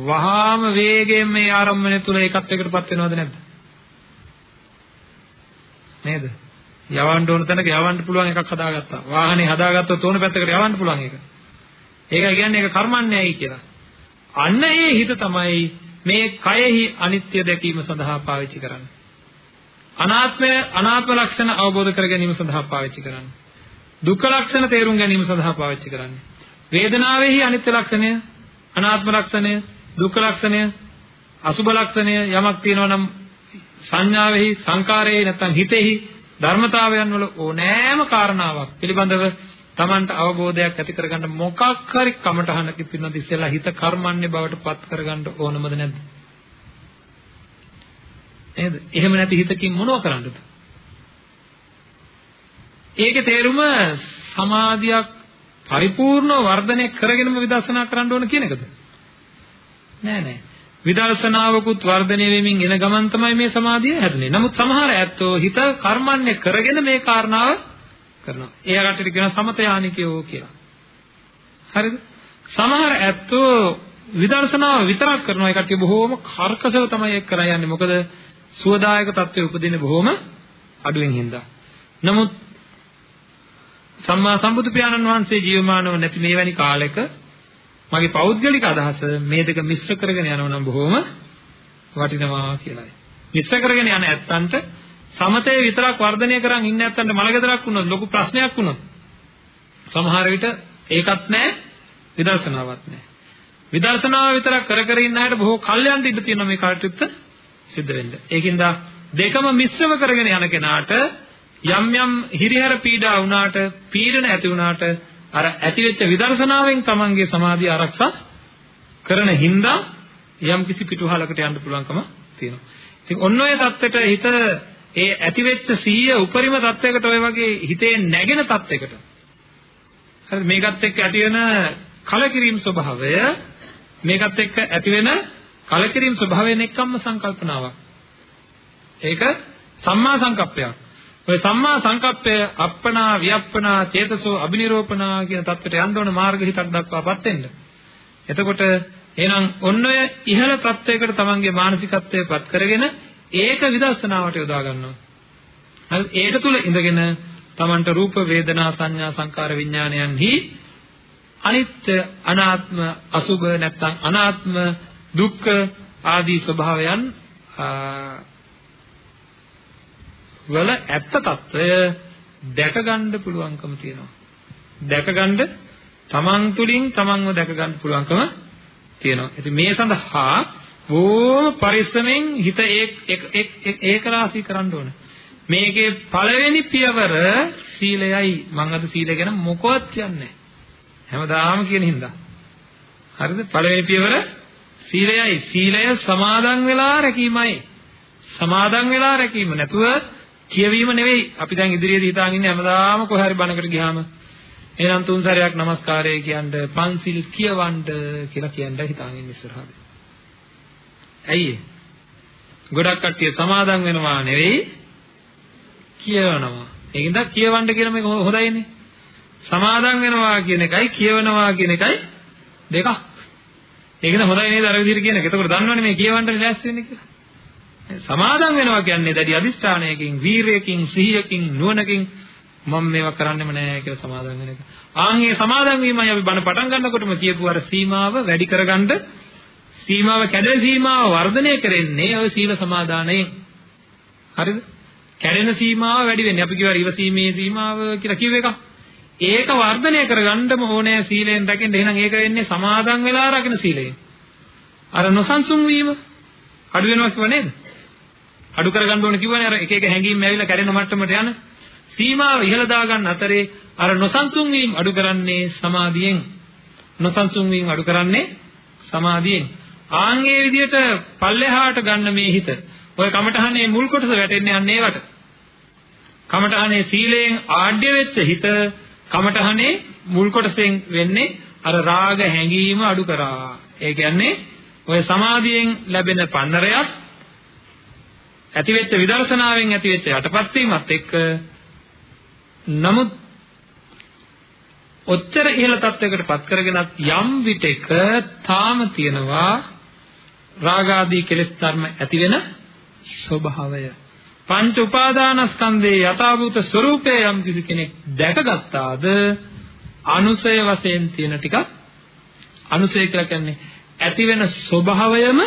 වහාම වේගයෙන් මේ ආරම්මණය තුල ඒකත් එකටපත් වෙනවද නැද්ද? නේද? යවන්න ඕන තැනක යවන්න පුළුවන් එකක් හදාගත්තා. වාහනේ හදාගත්තොත් ඕන පැත්තකට යවන්න පුළුවන් ඒක. ඒකයි කියන්නේ ඒක කර්මන්නේයි කියලා. අන්න ඒ හිත තමයි මේ කයෙහි අනිත්‍ය දැකීම සඳහා පාවිච්චි කරන්නේ. අනාත්මය අනාත්ම ලක්ෂණ අවබෝධ කර ගැනීම සඳහා පාවිච්චි කරන්නේ. දුක්ඛ ලක්ෂණ තේරුම් ගැනීම සඳහා පාවිච්චි කරන්නේ. වේදනාවේහි අනිත්‍ය ලක්ෂණය, අනාත්ම ලක්ෂණය, දුක්ඛ ලක්ෂණය, අසුභ ලක්ෂණය යමක් තියෙනවා නම් සංඥාවෙහි, සංකාරයේ නැත්නම් හිතෙහි ධර්මතාවයන් වල ඕනෑම කාරණාවක් පිළිබඳව Tamanට අවබෝධයක් ඇති කරගන්න මොකක් හරි කමටහනක පින්නද ඉස්සෙල්ලා හිත කර්මන්නේ බවට පත් කරගන්න ඕනමද නැද්ද? නේද? එහෙම නැති හිතකින් මොනව කරන්නද? ඒකේ තේරුම සමාධියක් පරිපූර්ණව වර්ධනය කරගෙනම විදර්ශනා කරන්න ඕන කියන එකද? නෑ නෑ. විදර්ශනාවකුත් වර්ධනය වෙමින් එන ගමන් තමයි මේ සමාධිය හැදෙන්නේ. නමුත් සමහර ඇත්තෝ හිත කර්මන්නේ කරගෙන මේ කාරණාව කරනවා. ඒ කටට කියනවා සමතයානිකයෝ කියලා. හරිද? සමහර ඇත්තෝ විදර්ශනාව විතරක් කරනවා. ඒ කට්ටිය බොහෝම කර්කශව තමයි ඒක කරා යන්නේ. මොකද සුවදායක තත්ත්වයේ උපදින්නේ බොහෝම අඩුවෙන් හින්දා. නමුත් සම්මා සම්බුදු පියාණන් වහන්සේ ජීවමානව නැති මේ වැනි කාලෙක මගේ පෞද්ගලික අදහස මේ දෙක මිශ්‍ර කරගෙන යනවා නම් බොහෝම වටිනවා කියලායි. මිශ්‍ර කරගෙන යන ඇත්තන්ට සමතේ විතරක් වර්ධනය කරන් ඉන්න නැත්තන්ට මලගෙදරක් වුණොත් ලොකු ප්‍රශ්නයක් වුණොත් සමහර විට ඒකත් නැහැ විදර්ශනාවක් නැහැ. විදර්ශනාව විතරක් කර කර ඉන්න අයට බොහෝ කල්යන්ට ඉඳ තියෙනවා මේ කටයුත්ත සිද්ධ වෙන්නේ. ඒකින්ද දෙකම මිශ්‍රව කරගෙන යන කෙනාට යම් යම් හිරිහැර පීඩා වුණාට පීඩන ඇති වුණාට අර ඇතිවෙච්ච විදර්ශනාවෙන් තමන්ගේ සමාධිය ආරක්ෂා කරන හින්දා යම් කිසි පිටුහලකට යන්න පුළුවන්කම තියෙනවා. ඉතින් ඔන්න ඔය தත්ත්වයට හිත ඒ ඇතිවෙච්ච සීය උපරිම தත්ත්වයකට ඔය වගේ හිතේ නැගෙන தත්ත්වයකට හරි මේකත් එක්ක ඇති වෙන කලකිරීම ස්වභාවය මේකත් එක්ක ඇති වෙන කලකිරීම ස්වභාවයෙන් එක්කම සංකල්පනාවක්. ඒක සම්මා සංකප්පයක්. ඔය සම්මා සංකප්පය අප්පනා වියප්පනා චේතසෝ අබිනිරෝපණා කියන தත්ත්වයට යන්න ඕන මාර්ග හිතක් දක්වාපත් වෙන්න. එතකොට එහෙනම් ඔන්න ඔය ඉහළ தත්වයකට තමන්ගේ මානසිකත්වයපත් කරගෙන ඒක විදර්ශනාවට යොදා ගන්නවා. හරි ඒක තුල ඉඳගෙන තමන්ට රූප වේදනා සංඥා සංකාර විඥානයන්හි අනිත්‍ය අනාත්ම අසුභ නැත්නම් අනාත්ම දුක්ඛ ආදී ස්වභාවයන් වල ඇත්ත తত্ত্বය දැකගන්න පුළුවන්කම තියෙනවා. දැකගන්න තමන් තුළින් තමන්ව දැකගන්න පුළුවන්කම තියෙනවා. ඉතින් මේ සඳහා බොහොම පරිස්සමෙන් හිත ඒක ඒකරාශී කරන්න ඕන. මේකේ පළවෙනි පියවර සීලයයි. මම අද සීලය ගැන මොකවත් කියන්නේ නැහැ. හැමදාම කියන හින්දා. හරිද? පළවෙනි පියවර සීලයයි. සීලය සමාදන් වෙලා රැකීමයි. සමාදන් වෙලා රැකීම නැතුව කියවීම නෙවෙයි. අපි දැන් ඉදිරියේදී හිතාගෙන ඉන්නේ හැමදාම කොහේ හරි බණකට ගියාම එහෙනම් තුන් සැරයක් নমස්කාරය කියන්න පන්සිල් කියවන්න කියලා කියන්න හිතාගෙන ඉන්න ඉස්සරහද. ඇයි ගොඩක් කට්ටිය සමාදන් වෙනවා නෙවෙයි කියවනවා. ඒකින්ද කියවන්න කියන මේක හොඳයිනේ. සමාදන් වෙනවා කියන එකයි කියවනවා කියන එකයි දෙකක්. ඒකද හොඳයි නේද අර විදිහට කියන එක. එතකොට දන්නවනේ මේ කියවන්න ලෑස්ති වෙන්නේ කියලා. සමාදන් වෙනවා කියන්නේ දැඩි අදිෂ්ඨානයකින්, වීරයකින්, සිහියකින්, නුවණකින් මම මේවා කරන්නෙම නෑ කියලා සමාදන් වෙන එක. ආන් මේ සමාදන් වීමයි අපි බණ පටන් ගන්නකොටම කියපු අර සීමාව වැඩි කරගන්න සීමාව කැඩෙන සීමාව වර්ධනය කරන්නේ ඔය සීල සමාදානයෙන්. හරිද? කැඩෙන සීමාව වැඩි වෙන්නේ. අපි කියවා ඉවසීමේ සීමාව කියලා කිව්ව එක. ඒක වර්ධනය කරගන්නම ඕනේ සීලයෙන් රැකෙන්න. එහෙනම් ඒක වෙන්නේ සමාදන් වෙලා රකින්න සීලයෙන්. අර නොසන්සුන් වීම අඩු වෙනවා කියව නේද? අඩු කරගන්න ඕනේ කිව්වනේ අර එක එක හැඟීම් ඇවිල්ලා කැඩෙන මට්ටමට යන සීමාව ඉහළ දාගන්න අතරේ අර නොසන්සුන් වීම අඩු කරන්නේ සමාධියෙන්. නොසන්සුන් වීම අඩු කරන්නේ සමාධියෙන්. ආන්ගේ විදිහට පල්ලෙහාට ගන්න මේ හිත. ඔය කමඨහනේ මුල් කොටස වැටෙන්නේ අන්න ඒවට. කමඨහනේ සීලයෙන් ආඩ්‍ය වෙච්ච හිත කමඨහනේ මුල් කොටසෙන් වෙන්නේ අර රාග හැඟීම අඩු කරා. ඒ කියන්නේ ඔය සමාධියෙන් ලැබෙන පන්නරයක් ඇතිවෙච්ච විදර්ශනාවෙන් ඇතිවෙච්ච යටපත් වීමත් එක්ක නමුත් ඔච්චර ඉහළ තත්වයකට පත් කරගෙනත් යම් විටක තාම තියෙනවා රාගාදී කෙලෙස් ධර්ම ඇති වෙන ස්වභාවය පංච උපාදානස්කන්ධේ යථාභූත ස්වરૂපය යම් කිසි කෙනෙක් දැකගත්තාද අනුසය වශයෙන් තියෙන ටික අනුසය කියලා කියන්නේ ඇති වෙන ස්වභාවයම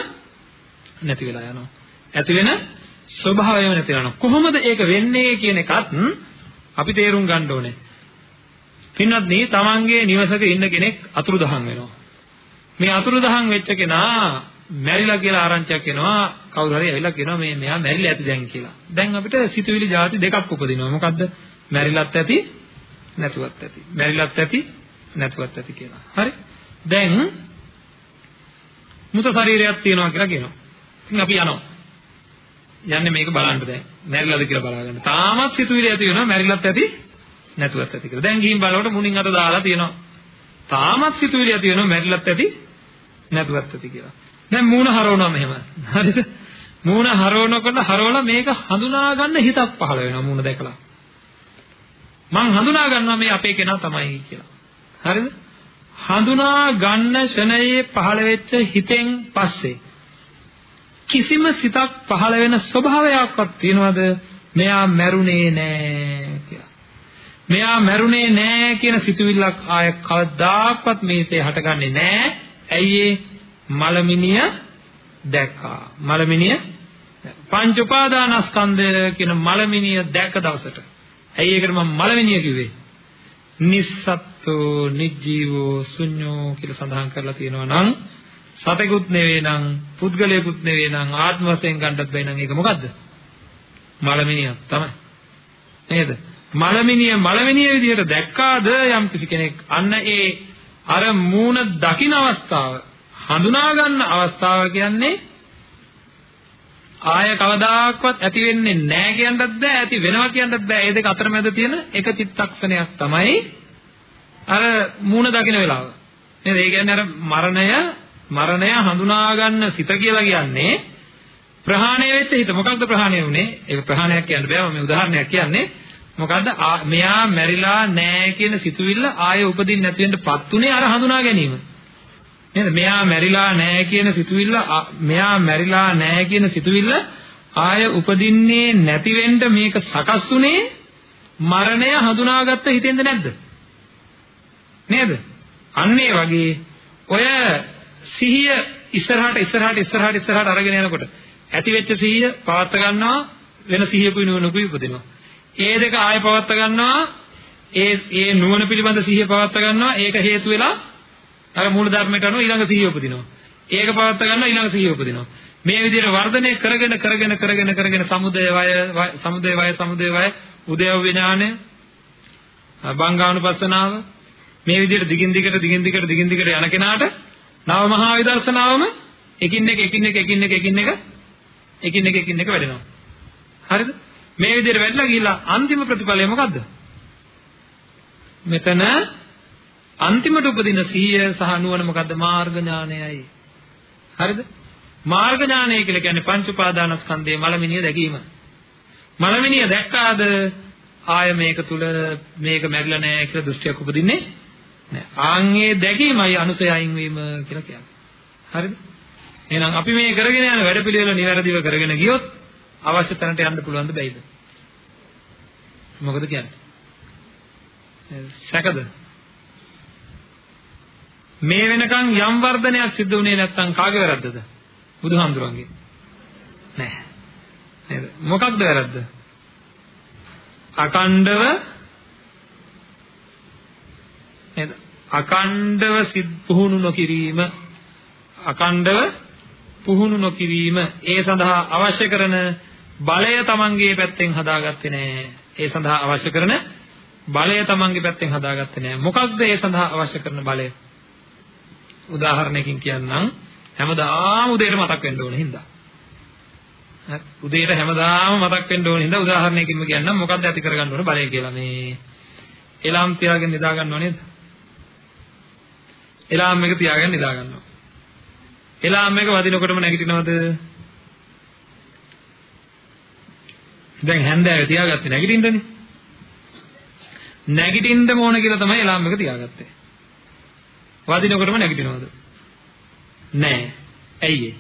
නැති වෙලා යනවා. ඇති වෙන ස්වභාවයම නැති වෙනවා කොහොමද ඒක වෙන්නේ කියන එකත් අපි තේරුම් ගන්න ඕනේ. පින්වත් මේ තමන්ගේ නිවසක ඉන්න කෙනෙක් අතුරුදහන් වෙනවා. මේ අතුරුදහන් වෙච්ච කෙනා මැරිලා කියලා ආරංචියක් එනවා කවුරු හරි ඇවිල්ලා කියනවා මේ මෙයා මැරිලා ඇති දැන් කියලා. දැන් අපිට සිතුවිලි જાති දෙකක් උපදිනවා. මොකද්ද? මැරිලත් ඇති නැතුවත් ඇති. මැරිලත් ඇති නැතුවත් ඇති කියලා. හරි? දැන් මුත ශරීරයක් තියෙනවා කියලා කියනවා. ඉතින් අපි යනවා. යන්නේ මේක බලන්න දැන්. මැරිලාද කියලා බලාගන්න. තාමත් සිතුවිලි ඇති වෙනවා මැරිලත් ඇති නැතුවත් ඇති කියලා. දැන් ගිහින් බලනකොට මුණින් අත දාලා තියෙනවා. තාමත් සිතුවිලි ඇති වෙනවා මැරිලත් ඇති නැතුවත් ඇති කියලා. දැන් මූණ හරවනවා මෙහෙම. හරිද? මූණ හරවනකොට හරවලා මේක හඳුනා ගන්න හිතක් පහළ වෙනවා මූණ දැකලා. මං හඳුනා ගන්නවා මේ අපේ කෙනා තමයි කියලා. හරිද? හඳුනා ගන්න ෂණයේ පහළ වෙච්ච හිතෙන් පස්සේ කිසිම සිතක් පහළ වෙන ස්වභාවයක්වත් තියනවද? මෙයා මැරුණේ නෑ කියලා. මෙයා මැරුණේ නෑ කියන සිතුවිල්ලක් ආය කවදාකවත් මේකේ හටගන්නේ නෑ. ඇයි ඒ මලමිනිය දැක්කා. මලමිනිය පංච උපාදානස්කන්ධය කියන මලමිනිය දැක්ක දවසට. ඇයි ඒකට මම මලමිනිය කිව්වේ? නිස්සත්තු නිජීවෝ ශුඤ්ඤෝ කියලා සඳහන් කරලා තියෙනවා නම් සතෙකුත් නෙවෙයි නම් පුද්ගලයෙකුත් නෙවෙයි නම් ආත්ම වශයෙන් ගන්නත් බැයි නම් ඒක මොකද්ද? මලමිනියක් තමයි. නේද? මලමිනිය මලමිනිය විදිහට දැක්කාද යම් කිසි කෙනෙක් අන්න ඒ අර මූණ දකින අවස්ථාව හඳුනා ගන්න අවස්ථාව කියන්නේ ආය කවදාකවත් ඇති වෙන්නේ නැහැ කියන්නත් බෑ ඇති වෙනවා කියන්නත් බෑ මේ දෙක අතරමැද තියෙන එක චිත්තක්ෂණයක් තමයි අර මූණ දකින්න වෙලාව. නේද? ඒ කියන්නේ අර මරණය මරණය හඳුනා ගන්න සිත කියලා කියන්නේ ප්‍රහාණය වෙච්ච හිත. මොකක්ද ප්‍රහාණය වුනේ? ඒක ප්‍රහාණයක් කියන්න බෑ. මම උදාහරණයක් කියන්නේ. මොකද්ද? මෙයා මැරිලා නෑ කියන සිතුවිල්ල ආයෙ උපදින්න නැති වෙන්නපත් උනේ අර හඳුනා ගැනීම. නේද? මෙයා මැරිලා නෑ කියන සිතුවිල්ල මෙයා මැරිලා නෑ කියන සිතුවිල්ල ආය උපදින්නේ නැති වෙන්න මේක සකස් උනේ මරණය හඳුනාගත්ත හිතෙන්ද නැද්ද? නේද? අන්න ඒ වගේ ඔය සිහිය ඉස්සරහට ඉස්සරහට ඉස්සරහට ඉස්සරහට අරගෙන යනකොට ඇති වෙච්ච සිහිය පවත් ගන්නවා වෙන සිහියකුයි නුවණකුයි උපදිනවා. ඒ දෙක ආය පවත් ගන්නවා ඒ ඒ නුවණ පිළිබඳ සිහිය පවත් ගන්නවා ඒක හේතු වෙලා අර මූල ධර්මයට අනුව ඊළඟ සිහිය උපදිනවා. ඒක පවත් ගන්නවා ඊළඟ සිහිය උපදිනවා. මේ විදිහට වර්ධනය කරගෙන කරගෙන කරගෙන කරගෙන සමුදය වය සමුදය වය සමුදය වය උදේව විඥානය බංගානුපස්සනාව මේ විදිහට දිගින් දිගට දිගින් දිගට දිගින් දිගට යන කෙනාට නව මහා විදර්ශනාවම එකින් එක එකින් එක එකින් එක එකින් එක එකින් එක එකින් එක වැඩෙනවා. හරිද? මේ විදිහට වැඩිලා ගිහිල්ලා අන්තිම ප්‍රතිඵලය මොකද්ද? මෙතන අන්තිමට උපදින සිහිය සහ නුවණ මොකද්ද? මාර්ග ඥානයයි. හරිද? මාර්ග ඥානය කියලා කියන්නේ පංච උපාදානස්කන්ධයේ මලමිනිය දැකීම. මලමිනිය දැක්කාද ආය මේක තුල මේක මැරිලා නැහැ කියලා දෘෂ්ටියක් උපදින්නේ නැහැ. ආන්ගේ දැකීමයි අනුසය අයින් වීම කියලා කියන්නේ. හරිද? එහෙනම් අපි මේ කරගෙන යන වැඩපිළිවෙල නිවැරදිව කරගෙන ගියොත් අවශ්‍ය තැනට යන්න පුළුවන් ද බැයිද? මොකද කියන්නේ? සැකද? මේ වෙනකන් යම් වර්ධනයක් සිද්ධ වුණේ නැත්නම් කාගේ වැරද්දද? බුදුහාමුදුරන්ගේ. නෑ. නේද? මොකක්ද වැරද්ද? අකණ්ඩව නේද? අකණ්ඩව සිත් පුහුණු නොකිරීම අකණ්ඩව පුහුණු නොකිරීම ඒ සඳහා අවශ්‍ය කරන බලය තමන්ගේ පැත්තෙන් හදාගත්තේ නෑ. ඒ සඳහා අවශ්‍ය කරන බලය තමන්ගේ පැත්තෙන් හදාගත්තේ නෑ. මොකක්ද ඒ සඳහා අවශ්‍ය කරන බලය? උදාහරණයකින් කියන්නම් හැමදාම උදේට මතක් වෙන්න ඕන හින්දා. හරි උදේට හැමදාම මතක් වෙන්න ඕන හින්දා උදාහරණයකින්ම කියන්නම් මොකක්ද ඇති කරගන්න ඕන බලය කියලා මේ එලාම් තියාගෙන නිදා ගන්නව නේද? එලාම් එක තියාගෙන නිදා ගන්නවා. එලාම් එක වදිනකොටම නැගිටිනවද? දැන් හැන්දෑවේ තියාගත්තේ නැගිටින්නනේ. නැගිටින්න ඕන කියලා තමයි එලාම් එක තියාගත්තේ. වදිනකොටම නැගිටිනවද? නෑ. ඇයි ඒ?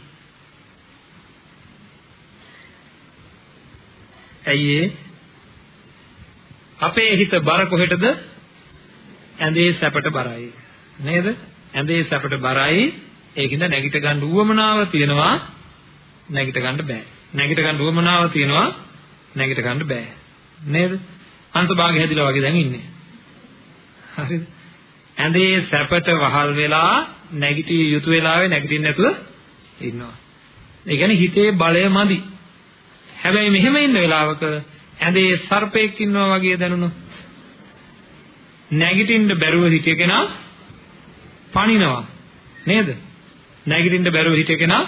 ඇයි ඒ? අපේ හිත බර කොහෙටද? ඇඳේ සැපට බරයි. නේද? ඇඳේ සැපට බරයි. ඒකින්ද නැගිට ගන්න උවමනාව තියෙනවා. නැගිට ගන්න බෑ. නැගිට ගන්න උවමනාව තියෙනවා. නැගිට ගන්න බෑ. නේද? අන්තභාගය හැදිලා වගේ දැන් ඉන්නේ. හරිද? ඇඳේ සැපට වහල් වෙලා නැගිටිය යුතු වෙලාවේ නැගිටින්න නැතුව ඉන්නවා. ඒ කියන්නේ හිතේ බලය මදි. හැබැයි මෙහෙම ඉන්න වෙලාවක ඇඳේ සර්පෙක් ඉන්නවා වගේ දැනුණොත් නැගිටින්න බැරුව හිටිය කෙනා පණිනවා නේද? නැගිටින්න බැරුව හිටිය කෙනා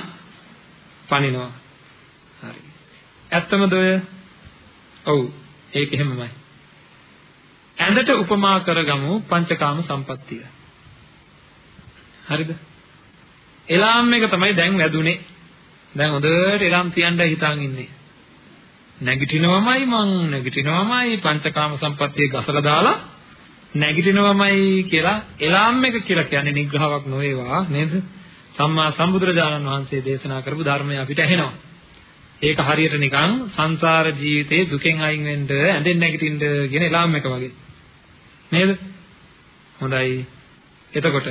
පණිනවා. හරි. ඇත්තමද ඔය? ඔව්. ඒක එහෙමමයි. ඇඳට උපමා කරගමු පංචකාම සම්පත්තිය. හරිද? එලාම් එක තමයි දැන් වැදුනේ. දැන් හොඳට එලාම් තියන්න හිතාන් ඉන්නේ. නැගිටිනවමයි මං නැගිටිනවමයි පංචකාම සම්පත්තිය ගසලා දාලා නැගිටිනවමයි කියලා එලාම් එක කියලා කියන්නේ නිග්‍රහාවක් නොවේවා නේද? සම්මා සම්බුදුරජාණන් වහන්සේ දේශනා කරපු ධර්මය අපිට ඇහෙනවා. ඒක හරියට නිකන් සංසාර ජීවිතේ දුකෙන් අයින් වෙන්න ඇඳෙන් නැගිටින්න කියන එලාම් එක වගේ. නේද? හොඳයි. එතකොට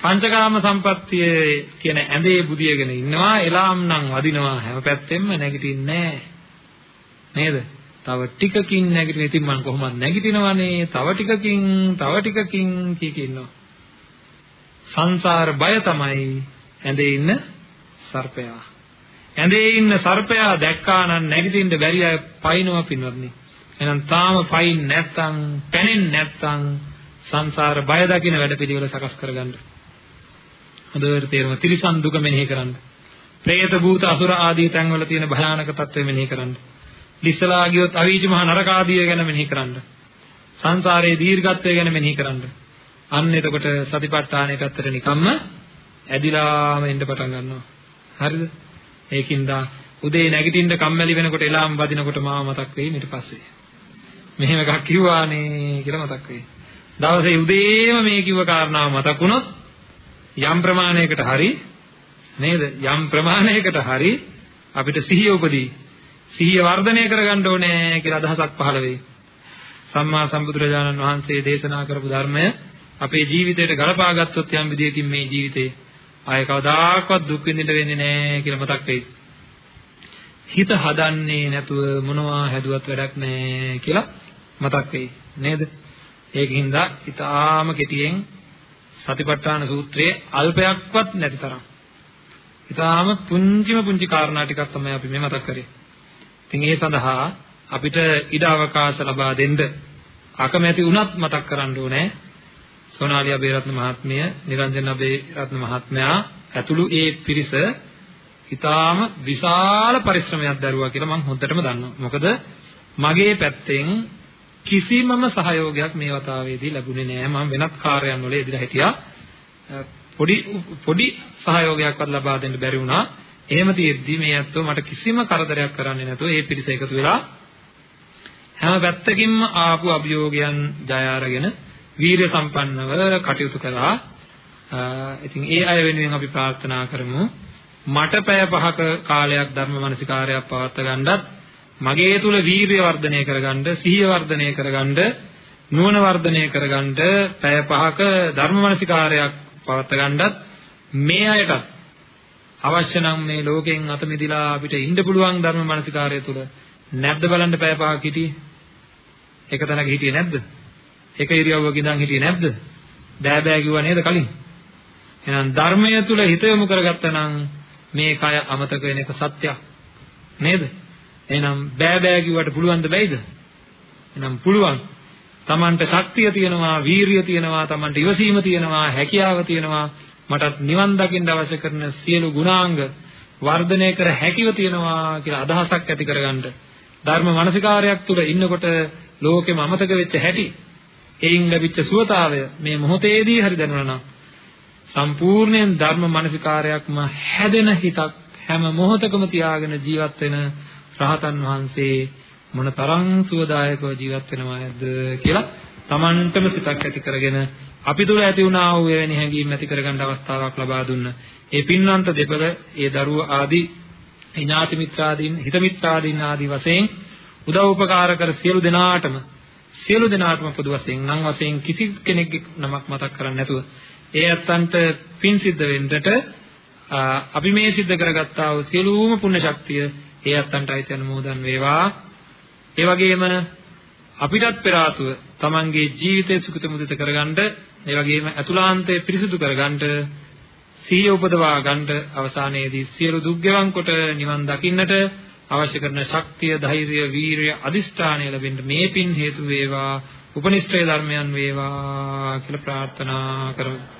පංචකාම සම්පත්තියේ කියන ඇඳේ බුදියගෙන ඉන්නවා එලාම් නම් වදිනවා හැම පැත්තෙම නැගිටින්නේ නේද? තව ටිකකින් නැගිටින ඉතින් මම කොහොමද නැගිටිනවනේ තව ටිකකින් තව ටිකකින් කී ඉන්නවා. සංසාර බය තමයි ඇඳේ ඉන්න සර්පයා. ඇඳේ ඉන්න සර්පයා දැක්කා නම් නැගිටින්න බැරි අය පයින්නවා පින්වත්නි. එහෙනම් තාම පයින් නැත්තම් පැනෙන්නේ නැත්තම් සංසාර බය දකින වැඩපිළිවෙල සකස් කරගන්න. හොඳට තේරෙම තිරිසන් දුක මෙනෙහි කරන්න. പ്രേත භූත අසුර ආදී තැන්වල තියෙන භයානක තත්ත්වෙ මෙනෙහි කරන්න. ලිස්සලා ගියොත් අවීච මහ නරක ආදී ගැන මෙනෙහි කරන්න. සංසාරයේ දීර්ඝත්වය ගැන මෙනෙහි කරන්න. අන්න එතකොට සතිපට්ඨානය පැත්තට නිකම්ම ඇදිලාම එන්න පටන් ගන්නවා. හරිද? ඒකින්ද උදේ නැගිටින්න කම්මැලි වෙනකොට එලාම් වදිනකොට මාව මතක් වෙයි ඊට පස්සේ. මෙහෙම එකක් කිව්වානේ කියලා මතක් වෙයි. දවසේ උදේම මේ කිව්ව කාරණාව මතක් වුණොත් යම් ප්‍රමාණයකට හරි නේද? යම් ප්‍රමාණයකට හරි අපිට සිහිය උපදී. සිහිය වර්ධනය කරගන්න ඕනේ කියලා අදහසක් පහළ වෙයි. සම්මා සම්බුදුරජාණන් වහන්සේ දේශනා කරපු ධර්මය අපේ ජීවිතයට ගලපා ගත්තොත් යම් විදියකින් මේ ජීවිතේ ආය කවදාකවත් දුක් විඳින්න වෙන්නේ නැහැ කියලා මතක් වෙයි. හිත හදන්නේ නැතුව මොනවා හැදුවත් වැඩක් නැහැ කියලා මතක් වෙයි නේද? ඒකින්ද ඊටාම කෙටියෙන් සතිපට්ඨාන සූත්‍රයේ අල්පයක්වත් නැති තරම්. ඊටාම පුංචිම පුංචි කාරණා ටිකක් තමයි අපි මේ මතක් කරේ. ඉතින් ඒ සඳහා අපිට ඉඩ අවකාශ ලබා දෙන්න අකමැති වුණත් මතක් කරන්න ඕනේ සෝනාලිය අබේරත්න මහත්මිය, නිරංජන අබේරත්න මහත්මයා ඇතුළු ඒ පිරිස ඊටාම විශාල පරිශ්‍රමයක් දරුවා කියලා මම හොඳටම දන්නවා. මොකද මගේ පැත්තෙන් කිසිමම සහයෝගයක් මේ වතාවේදී ලැබුණේ නෑ. මම වෙනත් කාර්යයන් වල යෙදලා හිටියා. පොඩි පොඩි සහයෝගයක්වත් ලබා දෙන්න බැරි වුණා. එහෙම තියෙද්දි මේ ඇත්තෝ මට කිසිම කරදරයක් කරන්නේ නැතුව මේ පිරිස එකතු වෙලා හැම පැත්තකින්ම ආපු අභියෝගයන් ජය අරගෙන වීරිය සම්පන්නව කටයුතු කළා. ඉතින් ඒ අය වෙනුවෙන් අපි ප්‍රාර්ථනා කරමු මට පැය පහක කාලයක් ධර්ම මනසිකාරයක් පවත්වා ගන්නත් මගේ තුල වීරිය වර්ධනය කරගන්න, සිහිය වර්ධනය කරගන්න, නුවණ වර්ධනය කරගන්න පැය පහක ධර්ම මනසිකාරයක් පවත්වා ගන්නත් මේ අයටත් අවශ්‍ය නම් මේ ලෝකෙන් අත මිදලා අපිට ඉන්න පුළුවන් ධර්ම මනසිකාරය තුල නැද්ද බලන්න පැය පහක් හිටියේ? එක තැනක හිටියේ නැද්ද? එක ඉරියව්වක ඉඳන් හිටියේ නැද්ද? බෑ බෑ කිව්වා නේද කලින්? එහෙනම් ධර්මය තුල හිත යොමු කරගත්තා නම් මේ කය අමතක වෙන එක සත්‍යයක්. නේද? එහෙනම් බෑ බෑ කිව්වට පුළුවන්ද බැයිද? එහෙනම් පුළුවන්. Tamanට ශක්තිය තියෙනවා, වීරිය තියෙනවා, Tamanට ඉවසීම තියෙනවා, හැකියාව තියෙනවා. මටත් නිවන් දකින්න අවශ්‍ය කරන සියලු ගුණාංග වර්ධනය කර හැකිව තියෙනවා කියලා අදහසක් ඇති කරගන්න. ධර්ම මානසිකාරයක් තුල ඉන්නකොට ලෝකෙම අමතක වෙච්ච හැටි එයින් ලැබිච්ච සුවතාවය මේ මොහොතේදී හරි දැනුණා නම් සම්පූර්ණයෙන් ධර්ම මානසිකාරයක්ම හැදෙන හිතක් හැම මොහොතකම තියාගෙන ජීවත් වෙන රහතන් වහන්සේ මොන තරම් සුවදායකව ජීවත් වෙනවද කියලා Tamanටම සිතක් ඇති කරගෙන අපි තුල ඇති වුණා වූ එවැනි හැඟීම් ඇති කරගන්න අවස්ථාවක් ලබා දුන්න. ඒ පින්වන්ත දෙපළ, ඒ දරුව ආදී ඥාති මිත්‍රාදීන්, හිත මිත්‍රාදීන් ආදී වශයෙන් උදව් උපකාර කර සියලු දෙනාටම සියලු දෙනාටම පොදු වශයෙන් නම් වශයෙන් කිසි කෙනෙක්ගේ නමක් මතක් කරන්නේ නැතුව ඒ අත්තන්ට පින් සිද්ධ වෙන්නට අපි මේ සිද්ධ කරගත්තා වූ සියලුම පුණ්‍ය ශක්තිය ඒ අත්තන්ට අයිති අනුමෝදන් වේවා. ඒ වගේම අපිටත් පෙර ආතුව තමන්ගේ ජීවිතය සුඛිත මුදිත කරගන්න ඒ වගේම අතුලාන්තය පිරිසිදු කරගන්න සිහිය උපදවා ගන්නට අවසානයේදී සියලු දුක් ගෙවන් කොට නිවන් දකින්නට අවශ්‍ය කරන ශක්තිය, ධෛර්යය, වීරිය, අදිෂ්ඨානය ලැබෙන්න මේ පින් හේතු වේවා. උපනිෂ්ඨේ ධර්මයන් වේවා කියලා ප්‍රාර්ථනා කරමු.